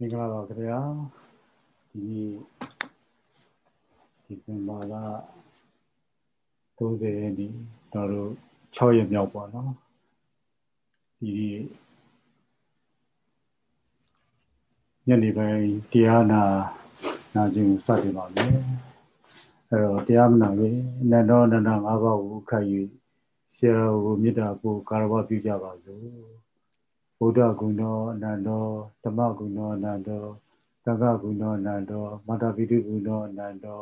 မင်္ဂလာပါခင်ဗျာဒီနေ့ဒီဇင်ဘာလ30ရက်နေ့တော်တို့6ရက်မြောက်ပါနော်ဒီညနေပိုင်းတရားနာနာခြင်းစတင်ပါမယ်အဲ့တော့တရားမနာရင်နန္ဒောနန္ဒ၅ပါးကိုခတ်၍ဆရာကိုမေတ္တာပို့ကာရဝပြုကြပါစို့ ဗုဒ္ဓဂုဏောအနန္တောဓမ္မဂုဏောအနန္တောသံဃဂုဏောအနန္တောမာတာပိတုဂုဏောအနန္တော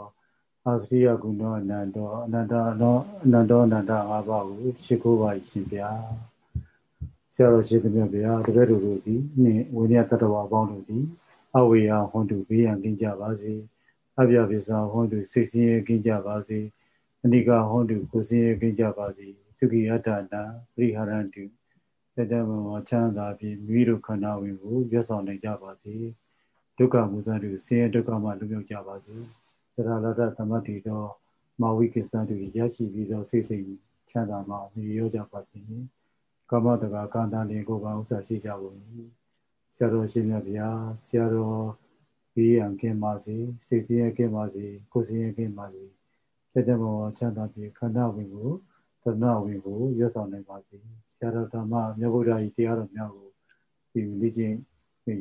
အာစရိယဂုဏောအနန္တောအနန္တနောအနန္တောအနန္တ၅ပါးကိုရှိခိုးပါရှင်ဗျာဆရာတော်ရှိသမျှဗျာတပည့်တော်တို့ဒီနှင့်ဝိနည်းတတ္တဝါပေါင်းတို့ဒီအဝေယဟွန်တုဘေးရန်ကင်းကြပါစေအပြပိစာဟွန်တုစိတ်ဆင်းရဲကင်းကြပါစေအနိကဟွန်တုကိုယ်ဆင်းရဲကင်းကြပါစေဒုက္ခိယတ္တနာပရိဟာရန္တု စေတမဝချမ်းသာပြီးမိတို့ခန္ဓာဝင်ကိုရွတ်ဆောင်နိုင်ကြပါစေဒုက္ခမူစတုဆင်းရဲဒုက္ခမှလွတ်မြောက်ကြပါစေသရလတ္တသမတ္တိသောမာဝိကိစ္စတုရရှိပြီးသောစိတ်သိချမ်းသာမှမြည်ရောကြပါစေကာမတကာကာန္တလင်ကိုယ်ကဥစ္စာရှိကြပါ၏ဆရာတော်ရှင်မြတ်ဗျာဆရာတော်ဘေးရန်ကင်းပါစေစိတ်ဆင်းရဲကင်းပါစေကိုယ်ဆင်းရဲကင်းပါစေစေတမဝချမ်းသာပြီးခန္ဓာဝင်ကိုသရဏဝင်ကိုရွတ်ဆောင်နိုင်ပါစေ ဆရာတော်ဓမ္မမြတ်ဗုဒ္ဓကြီးတရားတော်များကိုဒီလေ့ကျင့်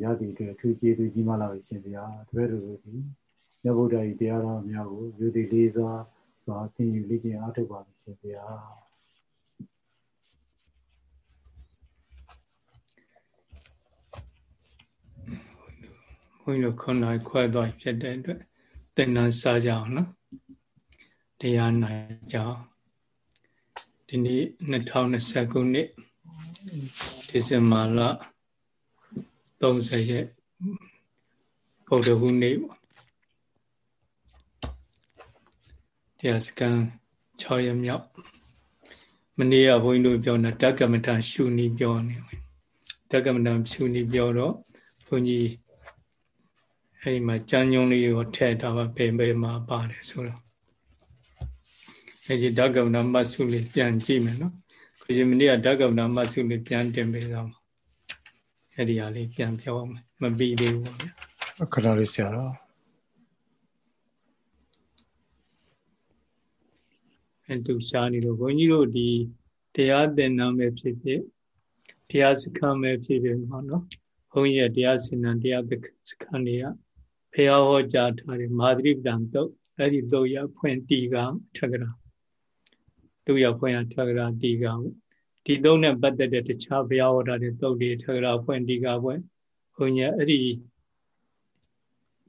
ရသည့်အတွက်အထူးကျေးဇူးကြီးမားလာပါရှင်ဗျာတပည့်တော်တို့ဒီမြတ်ဗုဒ္ဓကြီးတရားတော်များကိုယူသည်လေးစွာစွာသင်ယူလေ့ကျင့်အားထုတ်ပါရှင်ဗျာဘုန်းကြီးတို့ခုနကခွဲသွားဖြစ်တဲ့အတွက်သင်္นานစားကြအောင်နော်တရားနိုင်ကြအောင် ဒီနေ့2020ခုနှစ်ဒီဇင်ဘာလ30ရက်ဗုဒ္ဓဟူးနေ့ပေါ့တရားစကန်6ရက်မြောက်မနေ့ကဘုန်းကြီးတို့ပြောတာဓကမထရှုနီပြောနေဓကမထရှုနီပြောတော့ဘုန်းကြီးအဲဒီမှာကြမ်းညုံလေးကိုထည့်ထားပါဘယ်ဘယ်မှာပါတယ်ဆိုတော့ အဲဒီဓကမထမတ်စုလေးပြန်ကြည့်မယ်နော်ကိုရှင်မနေ့ကဓကမထမတ်စုလေးပြန်တင်ပေးသွားမှာအဲ့ဒီဟာလေးပြန်ပြောအောင်မပြီးသေးဘူးပေါ့ဗျာခဏလေးဆရာတော်အဲ့သူရှားနေလို့ဘုန်းကြီးတို့ဒီတရားသင်နာမဲ့ဖြစ်ဖြစ်တရားစခန်းမဲ့ဖြစ်ဖြစ်ပေါ့နော်ဘုန်းကြီးရဲ့တရားစင်နာတရားစခန်းတွေကဖះဟောကြားထားတယ်မာသရိပဒံတုတ်အဲ့ဒီတုတ်ရဖွင့်တီကထက်ကရာ တုတ်ရဖွင့်ရထက်ကရာတီကဒီသုံးနဲ့ပတ်သက်တဲ့တခြားဘုရားဟောတာတွေသုတ်တွေထရာဖွင့်ဒီကဖွင့်ဘုညာအဲ့ဒီ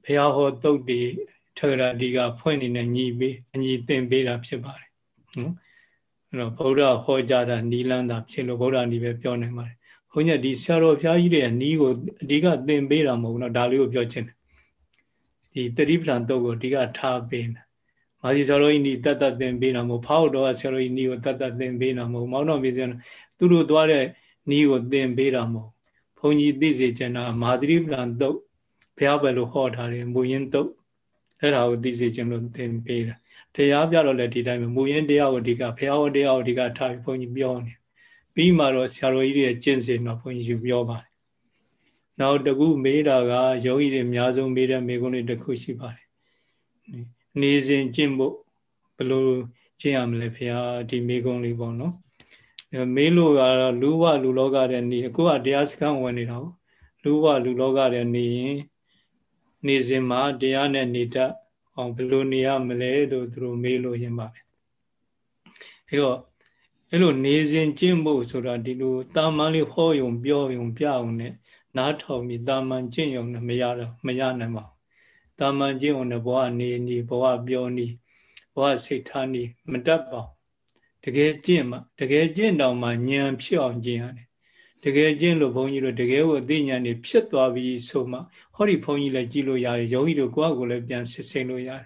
ဘုရားဟောသုတ်တွေထရာဒီကဖွင့်နေတဲ့ညီပေးအညီသင်ပေးတာဖြစ်ပါတယ်နော်အဲ့တော့ဗုဒ္ဓဟောကြားတာနီလန်းတာဖြစ်လို့ဗုဒ္ဓနီပဲပြောနိုင်ပါတယ်ဘုညာဒီဆရာတော်ဘုရားကြီးတွေနီးကိုအဓိကသင်ပေးတာမဟုတ်ဘူးနော်ဒါလေးကိုပြောချင်တယ်ဒီတတိပဌာန်သုတ်ကိုအဓိကထားပေးတာ မာစီဆရာတော်ကြီးနီတတ်တတ်သင်ပေးတာမဟုတ်ဖောက်တော်ဆရာတော်ကြီးနီကိုတတ်တတ်သင်ပေးတာမဟုတ်မောင်တော်မြေဆရာသူတို့သွားတဲ့နီကိုသင်ပေးတာမဟုတ်ဘုန်းကြီးသိစေချင်တာမာသရိပလံတုတ်ဘုရားပဲလို့ဟောထားတယ်မူရင်းတုတ်အဲ့ဒါကိုသိစေချင်လို့သင်ပေးတာတရားပြတော့လည်းဒီတိုင်းပဲမူရင်းတရားကိုအဓိကဘုရားဟောတရားကိုအဓိကထားပြီးဘုန်းကြီးပြောနေပြီးမှတော့ဆရာတော်ကြီးတွေကျင့်စဉ်တော့ဘုန်းကြီးယူပြောပါတယ်နောက်တကူမေးတာကယောဂီတွေအများဆုံးမေးတဲ့မေးခွန်းတွေတစ်ခုရှိပါတယ် နေစဉ်ကျင့်ဖို့ဘယ်လိုကျင့်ရမလဲဖေဟာဒီမိကုံးလေးပေါ့နော်မေးလို့ကတော့လူဝလူလောကတဲ့နေအခုကတရားစခန်းဝင်နေတာပေါ့လူဝလူလောကတဲ့နေရင်နေစဉ်မှာတရားနဲ့နေတတ်အောင်ဘယ်လိုနေရမလဲလို့သူတို့မေးလို့ရင်ပါပဲအဲတော့အဲ့လိုနေစဉ်ကျင့်ဖို့ဆိုတာဒီလိုတာမန်လေးဟောယုံပြောယုံပြအောင်နဲ့နားထောင်ပြီးတာမန်ကျင့်ယုံနဲ့မရတော့မရနိုင်ပါဘူး တာမန်ကျင့်ုံနဲ့ဘဝနေနေဘဝပြောနေဘဝစိတ်ထားနေမတတ်ပါတကယ်ကျင့်မှတကယ်ကျင့်တော့မှဉာဏ်ဖြစ်အောင်ကျင့်ရတယ်တကယ်ကျင့်လို့ဘုန်းကြီးတို့တကယ်ကိုအသိဉာဏ်တွေဖြစ်သွားပြီဆိုမှဟောဒီဘုန်းကြီးလည်းကြည်လို့ရတယ်ယောဂီတို့ကိုယ့်အကိုလည်းပြန်စစ်စိန်လို့ရတယ်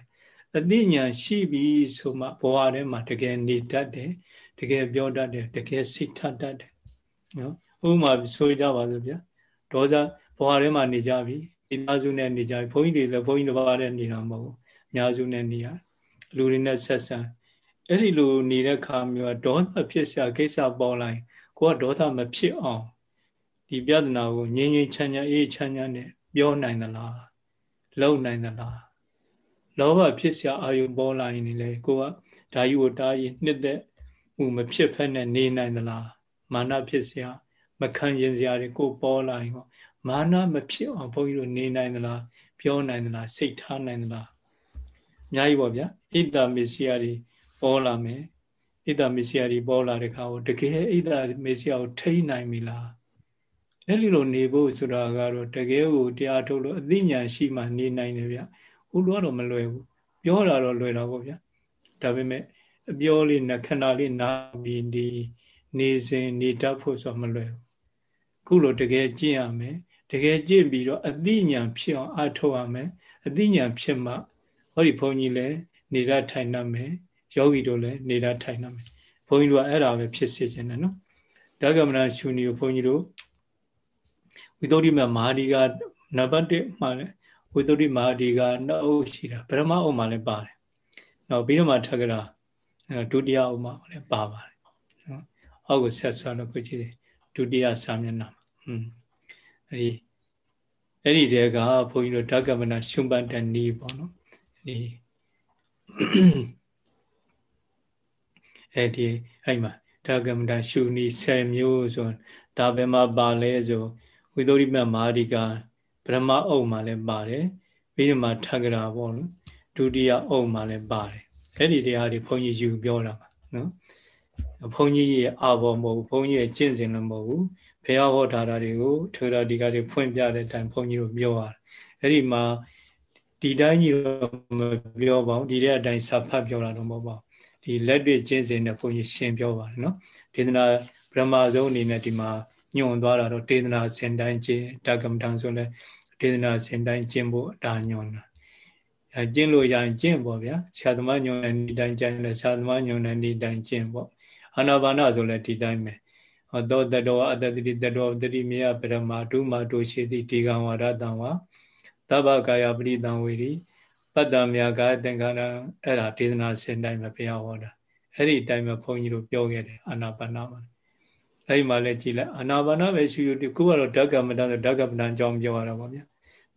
အသိဉာဏ်ရှိပြီဆိုမှဘဝထဲမှာတကယ်နေတတ်တယ်တကယ်ပြောတတ်တယ်တကယ်စိတ်ထတတ်တယ်နော်ဥပမာဆိုကြပါစို့ဗျာဒေါသဘဝထဲမှာနေကြပြီ မိသားစုနဲ့နေကြဘုန်းကြီးတွေလည်းဘုန်းကြီးတစ်ပါးနဲ့နေတာမဟုတ်ဘူးအများစုနဲ့နေရလူတွေနဲ့ဆက်ဆံအဲ့ဒီလိုနေတဲ့ခါမျိုးကဒေါသဖြစ်စရာကိစ္စပေါ်လာရင်ကိုကဒေါသမဖြစ်အောင်ဒီပြဿနာကိုငြင်းငြင်းချမ်းချမ်းအေးချမ်းချမ်းနဲ့ပြောနိုင်သလားလုံနိုင်သလားလောဘဖြစ်စရာအာယုံပေါ်လာရင်လေကိုကဓာယုကိုတားရင်နှစ်သက်မှုမဖြစ်ဖက်နဲ့နေနိုင်သလားမာနဖြစ်စရာမခံရင်စရာတွေကိုပေါ်လာရင် မာနမဖြစ်အောင်ဘုန်းကြီးတို့နေနိုင်သလားပြောနိုင်သလားစိတ်ထားနိုင်သလားအများကြီးပေါ့ဗျာဣဒ္ဓမစ္စယတွေပေါ်လာမယ်ဣဒ္ဓမစ္စယတွေပေါ်လာတဲ့ခါကိုတကယ်ဣဒ္ဓမစ္စယကိုထိန်းနိုင်ပြီလားအဲ့ဒီလိုနေဖို့ဆိုတာကတော့တကယ်ကိုတရားထုတ်လို့အသိဉာဏ်ရှိမှနေနိုင်တယ်ဗျဥလိုကတော့မလွယ်ဘူးပြောတာတော့လွယ်တာပေါ့ဗျဒါပေမဲ့အပြောလေးနှခဏလေးနာပြီးဒီနေစဉ်နေတတ်ဖို့ဆိုမလွယ်ဘူးခုလိုတကယ်ကျင့်ရမယ် တကယ်ကြည့်ပြီးတော့အသိဉာဏ်ဖြစ်အောင်အထောက်ရမယ်အသိဉာဏ်ဖြစ်မှဟောဒီဘုန်းကြီးလည်းနေရထိုင်နှံ့မယ်ယောဂီတို့လည်းနေရထိုင်နှံ့မယ်ဘုန်းကြီးတို့ကအဲ့ဒါပဲဖြစ်စေခြင်းနဲ့နော်ဓကမနာရှုနီကိုဘုန်းကြီးတို့ဝိသုဒ္ဓိမမဟာဒီကနံပါတ်1မှာလည်းဝိသုဒ္ဓိမဟာဒီကနှုတ်ရှိတာဗရမအုံမှာလည်းပါတယ်နောက်ပြီးတော့မှထက်ကရာဒုတိယအုံမှာလည်းပါပါတယ်နော်အောက်ကိုဆက်ဆွမ်းတော့ကိုကြည့်ဒုတိယစာမျက်နှာမှာอืม အဲဒီအဲ့ဒီတဲကဘုန်းကြီးတို့ဓကမနာရှုံးပန်တဲ့နီးပေါ့နော်ဒီအဲ့ဒီအဲ့မှာဓကမနာရှုနီး10မျိုးဆိုဒါပဲမှာပါလဲဆိုဝိသုရိမမာရိကဗြဟ္မအုပ်မှာလည်းပါတယ်ပြီးတော့မှထက္ကရာပေါ့နော်ဒုတိယအုပ်မှာလည်းပါတယ်အဲ့ဒီတရားတွေဘုန်းကြီးယူပြောတာပါနော်ဘုန်းကြီးရဲ့အာဘောမဟုတ်ဘူးဘုန်းကြီးရဲ့ကျင့်စဉ်လည်းမဟုတ်ဘူး ဘုရားဟောထားတာတွေကိုထေရဒီကတွေဖွင့်ပြတဲ့အတိုင်းဘုန်းကြီးတို့ပြောရတယ်အဲ့ဒီမှာဒီတိုင်းကြီးတော့မပြောပါဘူးဒီတဲ့အတိုင်းစာဖတ်ပြောတာတော့မဟုတ်ပါဘူးဒီလက်တွေ့ကျင့်စဉ်နဲ့ဘုန်းကြီးရှင်းပြောပါတယ်နော်ဒေသနာဗြဟ္မာဆုံးအနေနဲ့ဒီမှာညွန်သွားတာတော့ဒေသနာစင်တိုင်းကျင့်တက္ကမထံဆိုလဲဒေသနာစင်တိုင်းကျင့်ဖို့အတာညွန်တာအဲကျင့်လို့ရရင်ကျင့်ပေါ့ဗျာဆရာသမားညွန်တဲ့ဒီတိုင်းကျင့်လဲဆရာသမားညွန်တဲ့ဒီတိုင်းကျင့်ပေါ့အာနာပါနဆိုလဲဒီတိုင်းပဲ ဟောသောတတောအတ္တတိတတောတတိမေယပရမဒုမာတုရှိတိဒီကံဝါရတံဝါတဗ္ဗကာယပရိတံဝေရီပတ္တမြာကာသင်္ခါရအဲ့ဒါဒေသနာစင်တိုင်းပဲဘုရားဟောတာအဲ့ဒီအတိုင်းပဲဘုန်းကြီးတို့ပြောခဲ့တယ်အာနာပါနမှာအဲ့ဒီမှာလည်းကြည်လိုက်အာနာပါနပဲရှုရဒီကိုကတော့ဓကမတဆိုဓကမတအကြောင်းပြောရတာပါဗျာ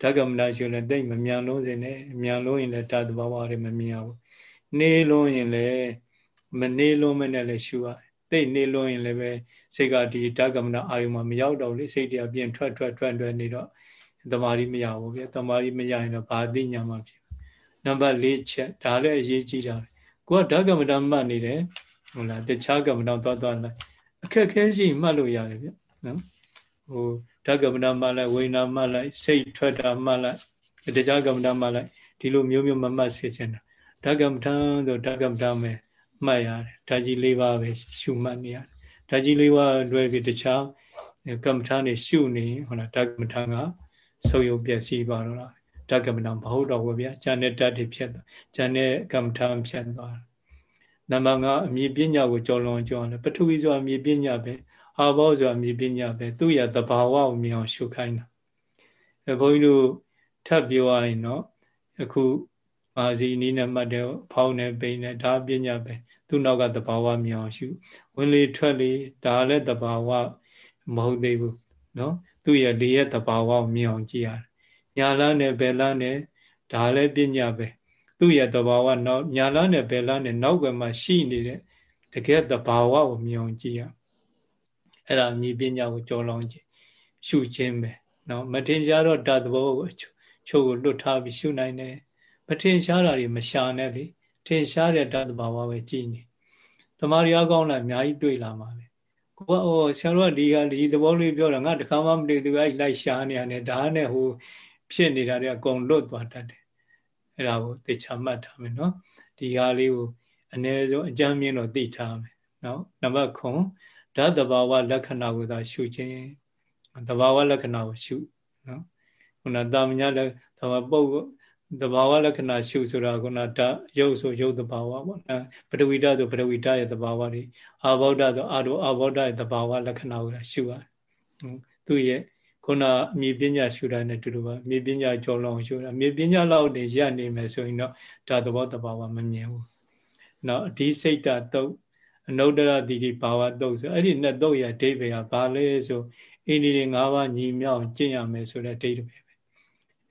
ဓကမတရှုလည်းတိတ်မမြန်လုံးစင်နဲ့မြန်လုံးရင်လည်းတသဘာဝတွေမမြင်အောင်နေလုံးရင်လည်းမနေလုံးမနဲ့လည်းရှုရတယ် တိတ်နေလုံးရင်လည်းပဲစိတ်ကဒီဓကမနာအာယုံမှာမရောက်တော့လေစိတ်တရားပြင်ထွက်ထွက်ထွက်ထွက်နေတော့တမာရီမရဘူးဗျတမာရီမရရင်တော့ဘာသိညာမှဖြစ်နံပါတ်၄ချက်ဒါလည်းအရေးကြီးတာကိုကဓကမနာမှတ်နေတယ်ဟုတ်လားတခြားကမနာသွားသွားလိုက်အခက်ခဲရှိမှတ်လို့ရတယ်ဗျနော်ဟိုဓကမနာမှတ်လိုက်ဝိညာမှတ်လိုက်စိတ်ထွက်တာမှတ်လိုက်တခြားကမနာမှတ်လိုက်ဒီလိုမျိုးမျိုးမမှတ်စေချင်တာဓကမထံဆိုဓကမထံပဲ မှတ်ရတယ်ဓာကြီး၄ပါးပဲရှုမှတ်နေရတယ်ဓာကြီး၄ပါးတွဲပြီးတခြားကမ္မထာနေရှုနေဟုတ်လားဓကမ္မထာကဆုပ်ယုပ်ပျက်စီးပါတော့လားဓကမ္မထာမဟုတ်တော့ဘူးဗျာဉာဏ်နဲ့တတ်တွေဖြစ်သွားဉာဏ်နဲ့ကမ္မထာဖြစ်သွားနံပါတ်5အမြင်ပညာကိုကြော်လွန်ကြော်တယ်ပထဝီဆိုတာအမြင်ပညာပဲအာဘောဆိုတာအမြင်ပညာပဲသူ့ရဲ့သဘာဝကိုမြင်အောင်ရှုခိုင်းတာအဲဘုန်းကြီးတို့ထပ်ပြောရရင်တော့အခု မာစီနီးနဲ့မှတ်တယ်ဖောင်းနဲ့ပိန်နဲ့ဒါပညာပဲသူ့နောက်ကတဘာဝမြောင်ရှုဝင်လေထွက်လေဒါလည်းတဘာဝမဟုတ်သေးဘူးနော်သူ့ရဲ့လေရဲ့တဘာဝမြောင်ကြည့်ရတယ်ညာလန်းနဲ့ဘယ်လန်းနဲ့ဒါလည်းပညာပဲသူ့ရဲ့တဘာဝနောက်ညာလန်းနဲ့ဘယ်လန်းနဲ့နောက်ွယ်မှာရှိနေတဲ့တကယ်တဘာဝကိုမြောင်ကြည့်ရအဲ့ဒါမြေပညာကိုကြော်လောင်ကြည့်ရှုခြင်းပဲနော်မထင်ရှားတော့ဓာတ်သဘောကိုချုပ်ကိုလွတ်ထားပြီးရှုနိုင်တယ် မထင်ရှားတာတွေမရှာနဲ့လေထင်ရှားတဲ့ဓာတ်တဘာဝပဲကြည်နေတမာရီအကောင်းလာအများကြီးတွေ့လာမှာပဲကိုကဟိုဆရာတို့ကဒီကဒီသဘောလေးပြောတာငါတခါမှမတွေ့သူကလိုက်ရှာနေရတယ်ဒါနဲ့ဟိုဖြစ်နေတာတွေအကုန်လွတ်သွားတတ်တယ်အဲ့ဒါကိုသိချမှတ်ထားမယ်နော်ဒီဟာလေးကိုအ ਨੇ ဆုံးအကြမ်းမြင်တော့သိထားမယ်နော်နံပါတ်9ဓာတ်တဘာဝလက္ခဏာကိုသာရှုခြင်းတဘာဝလက္ခဏာကိုရှုနော်ခုနတာမညာလည်းသဘာပုတ် သဘာဝလက္ခဏာရှုဆိုတာကနာဓာရုပ်ဆိုရုပ်သဘာဝပေါ့နော်ပထဝီဓာဆိုပထဝီဓာရဲ့သဘာဝတွေအာဘောဓာဆိုအာရောအာဘောဓာရဲ့သဘာဝလက္ခဏာကိုရှုရတယ်သူ့ရဲ့ခုနအမြင်ပညာရှုတာနဲ့တူတူပါအမြင်ပညာကြော်လောင်ရှုတာအမြင်ပညာလောက်နေရနေမယ်ဆိုရင်တော့ဒါသဘောသဘာဝမမြင်ဘူးနော်အဒီစိတ်တတုတ်အနုတ္တရတိတိဘာဝတုတ်ဆိုအဲ့ဒီနှစ်တုတ်ရဲ့အဓိပ္ပာယ်ကဘာလဲဆိုအင်းဒီတွေ၅ပါးညီမြောက်ကျင့်ရမယ်ဆိုတဲ့အဓိပ္ပာယ်ပဲ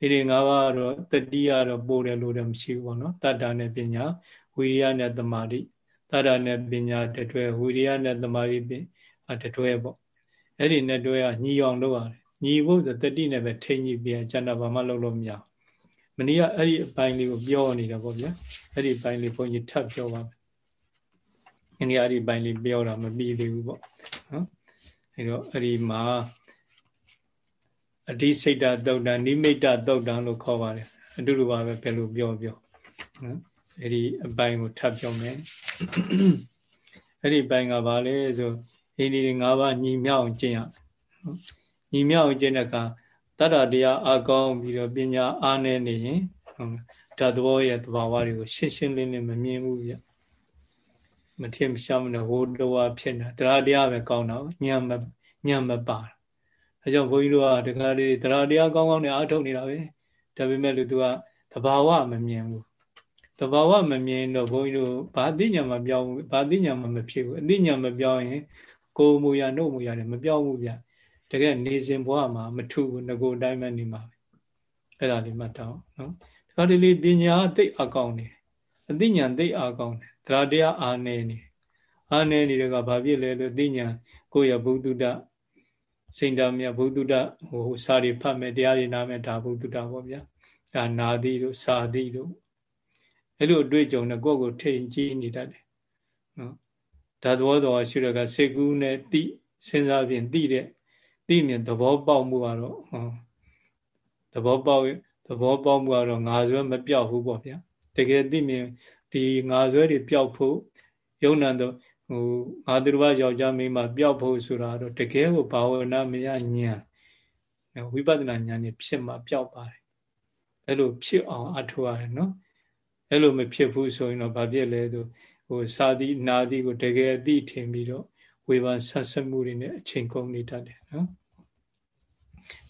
ဒီတွေ၅ပါးကတော့တတိကတော့ပို့တယ်လို့တော့မရှိဘူးပေါ့နော်တတ္တာနဲ့ပညာဝိရိယနဲ့သမာဓိတတ္တာနဲ့ပညာတတွဲဝိရိယနဲ့သမာဓိပင်တတွဲပေါ့အဲ့ဒီနဲ့တွဲကညီအောင်လုပ်ရတယ်ညီဖို့ဆိုတတိနဲ့ပဲထိညီပြကျန်တာဘာမှလုပ်လို့မရမနေ့ကအဲ့ဒီအပိုင်းလေးကိုပြောနေတာပေါ့ဗျာအဲ့ဒီအပိုင်းလေးဘုန်းကြီးထပ်ပြောပါမယ်ဒီနေ့အဲ့ဒီအပိုင်းလေးပြောတာမပြီးသေးဘူးပေါ့နော်အဲ့တော့အဲ့ဒီမှာ အဓိစိတ်တသုတ်တံနိမိတ်တသုတ်တံလို့ခေါ်ပါတယ်အတူတူပါပဲဘယ်လိုပြောပြောနော်အဲ့ဒီအပိုင်းကိုထပ်ပြောမယ်အဲ့ဒီအပိုင်းကဘာလဲဆိုအိန္ဒိယ၅ပါးညီမြောက်အောင်ကျင့်ရနော်ညီမြောက်အောင်ကျင့်တဲ့အခါတတ္တတရားအကောင်းပြီးတော့ပညာအားနည်းနေရင်ဓာတ်သဘောရဲ့သဘာဝတွေကိုရှင်းရှင်းလင်းလင်းမမြင်ဘူးဗျမထင်မရှားမနဲ့ဟိုတဝါဖြစ်နေတာတရားတရားပဲကောင်းတော့ညံမညံမပါ အဲကြောင့်ဘုန်းကြီးတို့ကတခါလေးတရားတရားကောင်းကောင်းနဲ့အားထုတ်နေတာပဲဒါပေမဲ့လို့သူကသဘာဝမမြင်ဘူးသဘာဝမမြင်တော့ဘုန်းကြီးတို့ဘာသိညာမပြောင်းဘူးဘာသိညာမမဖြစ်ဘူးအသိညာမပြောင်းရင်ကိုယ်မူရနှုတ်မူရတယ်မပြောင်းဘူးဗျတကယ်နေစဉ်ဘဝမှာမထုဘူးငကိုအတိုင်းပဲနေမှာပဲအဲ့ဒါလေးမှတ်တော့နော်တခါတလေပညာသိအကောင်းနေအသိဉာဏ်သိအကောင်းတယ်တရားတရားအာနေနေအာနေနေတဲ့ကဘာဖြစ်လဲလို့သိဉာဏ်ကိုယ့်ရဲ့ဘုဒ္ဓတ စိန်တမြတ်ဘုဒ္ဓတဟိုစာတွေဖတ်မယ်တရားတွေနားမယ်ဒါဘုဒ္ဓတပေါ့ဗျာဒါနာသီတို့စာသီတို့အဲ့လိုအတွေ့အကြုံနဲ့ကိုယ့်ကိုထိန်ကြီးနေတတ်တယ်နော်ဓာတ်တော်တော်ရှိရကစေကူးနဲ့တိစဉ်းစားပြင်တိတဲ့တိမြင်သဘောပေါက်မှုကတော့ဟောသဘောပေါက်သဘောပေါက်မှုကတော့ငါဆွဲမပြောက်ဘူးပေါ့ဗျာတကယ်တိမြင်ဒီငါဆွဲတွေပြောက်ဖို့ယုံနံတော့ ဟိုငါသူတစ်ပါးယောက်ျားမိန်းမပြောက်ဖို့ဆိုတာတော့တကယ်ကိုဘာဝနာမရညာဝိပဿနာဉာဏ်နဲ့ဖြစ်မှပြောက်ပါတယ်အဲ့လိုဖြစ်အောင်အထောက်ရတယ်နော်အဲ့လိုမဖြစ်ဘူးဆိုရင်တော့ဘာဖြစ်လဲဆိုဟိုစာသီနာသီကိုတကယ်အသိထင်ပြီးတော့ဝေဖန်ဆက်ဆက်မှုတွေနဲ့အချိန်ကုန်နေတတ်တယ်နော်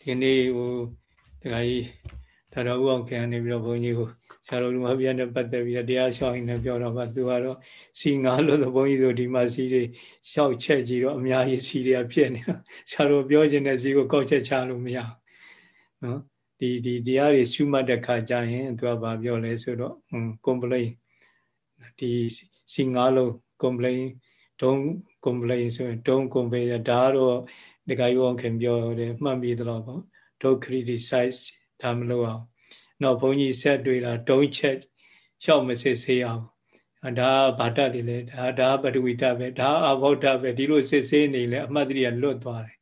ဒီနေ့ဟိုတခါကြီးဒါတော်ဦးအောင်ခင်ကနေပြီးတော့ဘုန်းကြီးကို ဆရာတော်လူမပြတ်နဲ့ပတ်သက်ပြီးတော့တရားရှောင်းနေပြောတော့ဗာသူကတော့စီငါလို့ဘုန်းကြီးတို့ဒီမှာစီတွေရှောက်ချက်ကြည့်တော့အများကြီးစီတွေကဖြစ်နေတော့ဆရာတော်ပြောခြင်းနဲ့စီကိုကောက်ချက်ချလို့မရနော်ဒီဒီတရားတွေရှုမှတ်တဲ့ခါကျရင်သူကဗာပြောလဲဆိုတော့ complain ဒီစီငါလို့ complain don't complain ဆိုရင် don't complain ဒါတော့ဒီကယောခင်ပြောတယ်မှတ်ပြီးတော့ပေါ့ don't criticize ဒါမလို့အောင် တော့ဘုန်းကြီးဆက်တွေ့တာ don't check ရှောက်မစစ်ဆေးအောင်ဒါဘာတလေးလဲဒါဒါပထဝီတပဲဒါအဘောဓပဲဒီလိုစစ်ဆေးနေလဲအမှတ်တရလွတ်သွားတယ်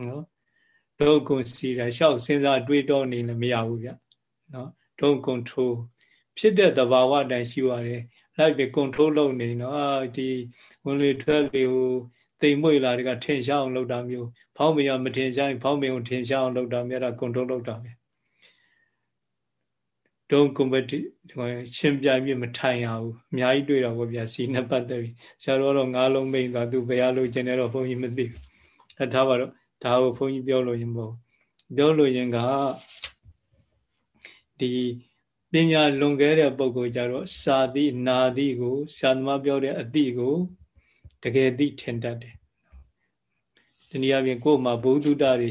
နော်ဒုကွန်စီတာရှောက်စဉ်းစားတွေးတောနေလည်းမရဘူးဗျနော်ဒုကွန်ထရိုဖြစ်တဲ့သဘာဝအတိုင်းရှိရတယ်လိုက်ပြီး control လုပ်နေနော်ဒီဝင်လေထွက်လေဟိုတိမ်မွေလာတွေကထင်ရှားအောင်လုပ်တာမျိုးဖောင်းမရမထင်ရှားရင်ဖောင်းမင်ကိုထင်ရှားအောင်လုပ်တာမျိုးဒါ control လုပ်တာပဲ ဒုံကွန်ပတီရှင်းပြမြင့်မထိုင်ရဘူးအများကြီးတွေ့တော့ဗောဗျာစီနဲ့ပတ်သက်ပြီးဆရာတော်တော့ငါးလုံးမိန်သွားသူဘယ်ရလို့ကျင်တယ်တော့ဘုန်းကြီးမသိဘူးအဲထားပါတော့ဒါကိုဘုန်းကြီးပြောလို့ရင်ပေါ့ပြောလို့ရင်ကဒီပညာလွန်ခဲ့တဲ့ပုဂ္ဂိုလ်ကြတော့စာတိနာတိကိုဆရာသမားပြောတဲ့အတိကိုတကယ်သိထင်တတ်တယ်ဒီနည်းအားဖြင့်ကိုယ်မှာဘုဒ္ဓတာတွေ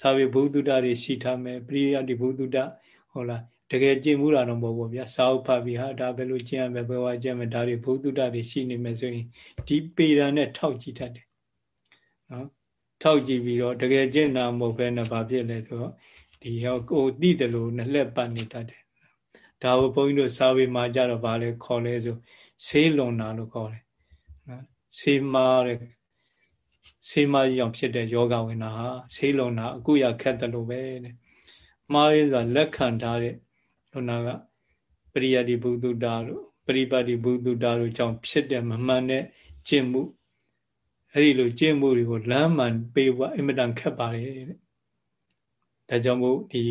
စာပေဘုဒ္ဓတာတွေရှိထားမယ်ပရိယတိဘုဒ္ဓတာဟုတ်လား တကယ်ကျင့်မှုတာတော့မဟုတ်ဘူးဗျာစာအုပ်ဖတ်ပြီးဟာဒါဘယ်လိုကျင့်ရမလဲဘယ်ဝါကျင့်မလဲဒါတွေဘုဒ္ဓတာတွေရှိနေမယ်ဆိုရင်ဒီပေရန်နဲ့ထောက်ကြည့်တတ်တယ်နော်ထောက်ကြည့်ပြီးတော့တကယ်ကျင့်တာမဟုတ်ဘဲနဲ့ဘာဖြစ်လဲဆိုတော့ဒီဟောကိုသိတယ်လို့နှလက်ပတ်နေတတ်တယ်ဒါကိုဘုန်းကြီးတို့စာပေမှာကြတော့ဗာလဲခေါ်လဲဆိုဆေးလွန်တာလို့ခေါ်တယ်နော်ဆေးမားတဲ့ဆေးမားကြီးအောင်ဖြစ်တဲ့ယောဂဝင်တာဟာဆေးလွန်တာအခုရခက်တယ်လို့ပဲတဲ့မှားရဆိုတာလက်ခံထားတဲ့ ခုနကပရိယတိဘုဒ္ဓတာတို့ပရိပတ်တိဘုဒ္ဓတာတို့ကြောင့်ဖြစ်တဲ့မမှန်တဲ့ကျင့်မှုအဲ့ဒီလိုကျင့်မှုတွေကိုလမ်းမှန်ပေးဖို့အင်မတန်ခက်ပါတယ်တဲ့ဒါကြောင့်မို့ဒီ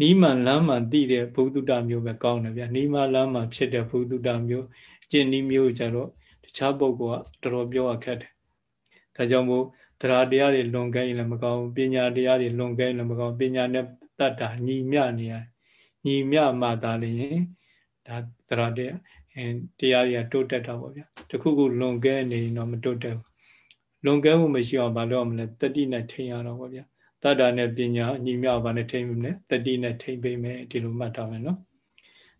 နီးမှန်လမ်းမှန်သိတဲ့ဘုဒ္ဓတာမျိုးပဲကောင်းတယ်ဗျာနီးမှန်လမ်းမှန်ဖြစ်တဲ့ဘုဒ္ဓတာမျိုးကျင့်နီးမျိုးကြတော့တခြားပုဂ္ဂိုလ်ကတော်တော်ပြောရခက်တယ်ဒါကြောင့်မို့တရားတရားတွေလွန်ကဲရင်လည်းမကောင်းပညာတရားတွေလွန်ကဲရင်လည်းမကောင်းပညာနဲ့တတ်တာညီမျှနေရ ညီမျှမှသာလျင်ဒါတရားတရားတရားတွေကတိုးတက်တာပေါ့ဗျာတခုခုလွန်ကဲနေရင်တော့မတိုးတက်ဘူးလွန်ကဲမှုမရှိအောင်မလုပ်ရမလဲတတိနဲ့ထိန်ရတော့ပေါ့ဗျာတတ္တာနဲ့ပညာညီမြောက်ပါနဲ့ထိမ့်မယ်တတိနဲ့ထိမ့်ပေးမယ်ဒီလိုမှတ်ထားမယ်နော်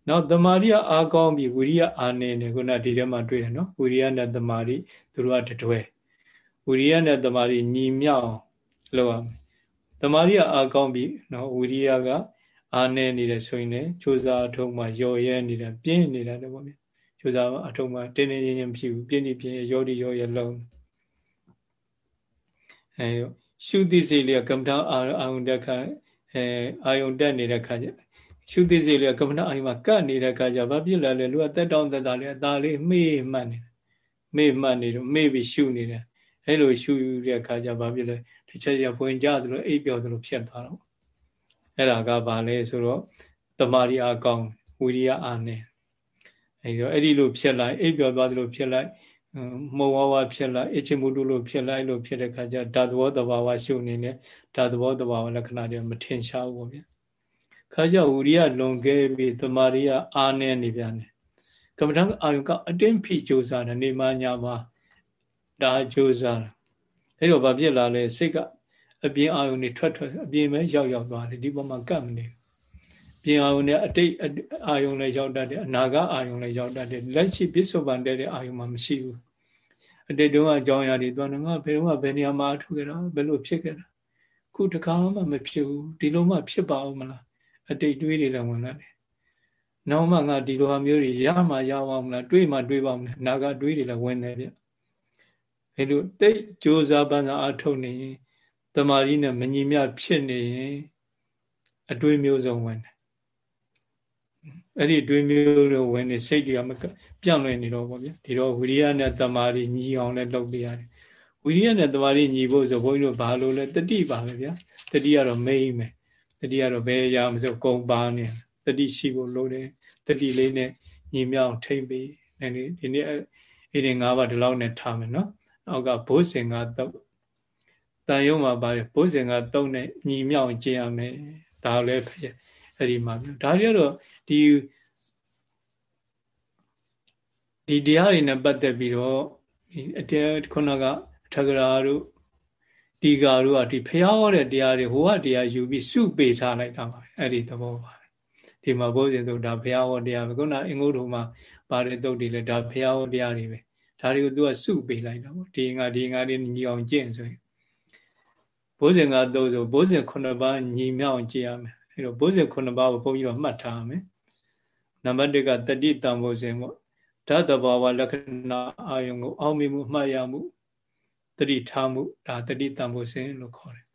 နောက်တမာရိယအားကောင်းပြီးဝိရိယအားနေတယ်ခုနဒီထဲမှာတွေ့တယ်နော်ဝိရိယနဲ့တမာရိသူတို့ကတတွဲဝိရိယနဲ့တမာရိညီမြောက်လောက်အောင်တမာရိယအားကောင်းပြီးနော်ဝိရိယက အားနေနေတယ်ဆိုရင်လည်းစူးစမ်းအထုံးမှာရော်ရဲနေတယ်ပြင်းနေတယ်ပေါ့ဗျစူးစမ်းအထုံးမှာတင်းတင်းချင်းချင်းဖြစ်ဘူးပြင်းနေပြင်းရောဒီရောရဲလုံးအဲရှုသိစိတ်လေးကကမ္မထာအာယုန်တက်ခါအဲအာယုန်တက်နေတဲ့ခါကျရှုသိစိတ်လေးကကမ္မထာအာယုန်မှာကတ်နေတဲ့ခါကျဘာဖြစ်လဲလဲလူကတက်တောင်းတက်တာလေးအသားလေးမေ့မှတ်နေမေ့မှတ်နေတော့မေ့ပြီးရှုနေတယ်အဲလိုရှုတဲ့ခါကျဘာဖြစ်လဲတစ်ချက်ချက်ဝင်ကြသလိုအိပ်ပျော်သလိုဖြစ်သွားတော့ အဲ့ဒါကဘာလဲဆိုတော့တမာရီအကောင်ဝိရိယအာနေအဲ့တော့အဲ့ဒီလိုဖြစ်လိုက်အိပ်ပျော်သွားသလိုဖြစ်လိုက်မှုံဝါဝဖြစ်လိုက်အချင်းမှုတုလို့ဖြစ်လိုက်လို့ဖြစ်တဲ့ခါကျဓာတ်သဘောတဘာဝရှုနေနေဓာတ်သဘောတဘာဝလက္ခဏာတွေမထင်ရှားဘူးဗျခါကျဝိရိယလွန်ခဲ့ပြီးတမာရိယအာနေနေပြန်တယ်ကမ္မဋ္ဌာန်းအာယုကအတင်းဖိကြိုးစားတယ်နေမညာမှာဒါကြိုးစားတယ်အဲ့တော့ဘာဖြစ်လာလဲစိတ်က အပြင်အာယုန်တွေထွက်ထွက်အပြင်ပဲရောက်ရောက်သွားတယ်ဒီပေါ်မှာကပ်မနေပြင်အာယုန်နဲ့အတိတ်အာယုန်လည်းရောက်တတ်တယ်အနာဂတ်အာယုန်လည်းရောက်တတ်တယ်လက်ရှိပစ္စုပန်တဲ့အာယုန်မှာမရှိဘူးအတိတ်တုန်းကအကြောင်းအရာတွေသွားနေငါဘယ်တော့မှဘယ်နေရာမှာအထုခဲ့တာဘယ်လိုဖြစ်ခဲ့တာခုတခါမှမဖြစ်ဘူးဒီလိုမှဖြစ်ပါဦးမလားအတိတ်တွေးတွေလည်းဝင်လာတယ်နောက်မှငါဒီလိုဟာမျိုးတွေရမှရအောင်မလားတွေးမှတွေးပါမလားနာဂတွေးတွေလည်းဝင်နေဗျအဲလိုတိတ်ကြိုးစားပန်းစားအထုတ်နေရင် တမာရီနဲ့မညီမျှဖြစ်နေရင်အတွေးမျိုးစုံဝင်တယ်အဲ့ဒီတွေးမျိုးတွေဝင်နေစိတ်တွေကမပြန့်လွင်နေတော့ဗောဗျာဒီတော့ဝိရိယနဲ့တမာရီညီအောင်လည်းလုပ်ပြရတယ်ဝိရိယနဲ့တမာရီညီဖို့ဆိုဘုန်းကြီးတို့ဘာလို့လဲတတိပါပဲဗျာတတိကတော့မိမ့်မယ်တတိကတော့ဘယ်ရမစို့ကုံပါနေတတိရှိဖို့လိုတယ်တတိလေးနဲ့ညီမြောင်ထိမ့်ပြီးဒီနေ့အဲ့ဒီ၅ပါးဒီလောက်နဲ့ထားမယ်နော်အောက်ကဘိုးစင်က တော့တန်ရုံမှာပါတယ်ဘိုးစင်ကတုံးနဲ့ညီမြောင်ကျင့်ရမယ်ဒါလည်းအဲ့ဒီမှာဒါတွေကတော့ဒီဒီတရားတွေနဲ့ပတ်သက်ပြီးတော့အတဲခုနကအထကရာတို့ဒီကာတို့ကဒီဖျားဟောတဲ့တရားတွေဟိုကတရားယူပြီးစုပေထားလိုက်တာပါအဲ့ဒီသဘောပါဒီမှာဘုရားရှင်တို့ဒါဖျားဟောတရားပဲခုနအင်္ဂုတ္တမှာပါတဲ့တုတ်တွေလည်းဒါဖျားဟောတရားတွေပဲဒါတွေကိုသူကစုပေလိုက်တာပေါ့ဒီငါဒီငါတွေညီအောင်ကျင့်ဆိုရင် ဘိုးစဉ်ကတော့ဆိုဘိုးစဉ်9ပါးညီမြောင်ကြည့်ရမယ်အဲတော့ဘိုးစဉ်9ပါးကိုဘုန်းကြီးတို့မှတ်ထားရမယ်နံပါတ်1ကတတိတံဘိုးစဉ်ပေါ့ဓာတ်တဘာဝလက္ခဏာအာယုံကိုအောက်မေ့မှုမှတ်ရမှုတတိထားမှုဒါတတိတံဘိုးစဉ်လို့ခေါ်တယ်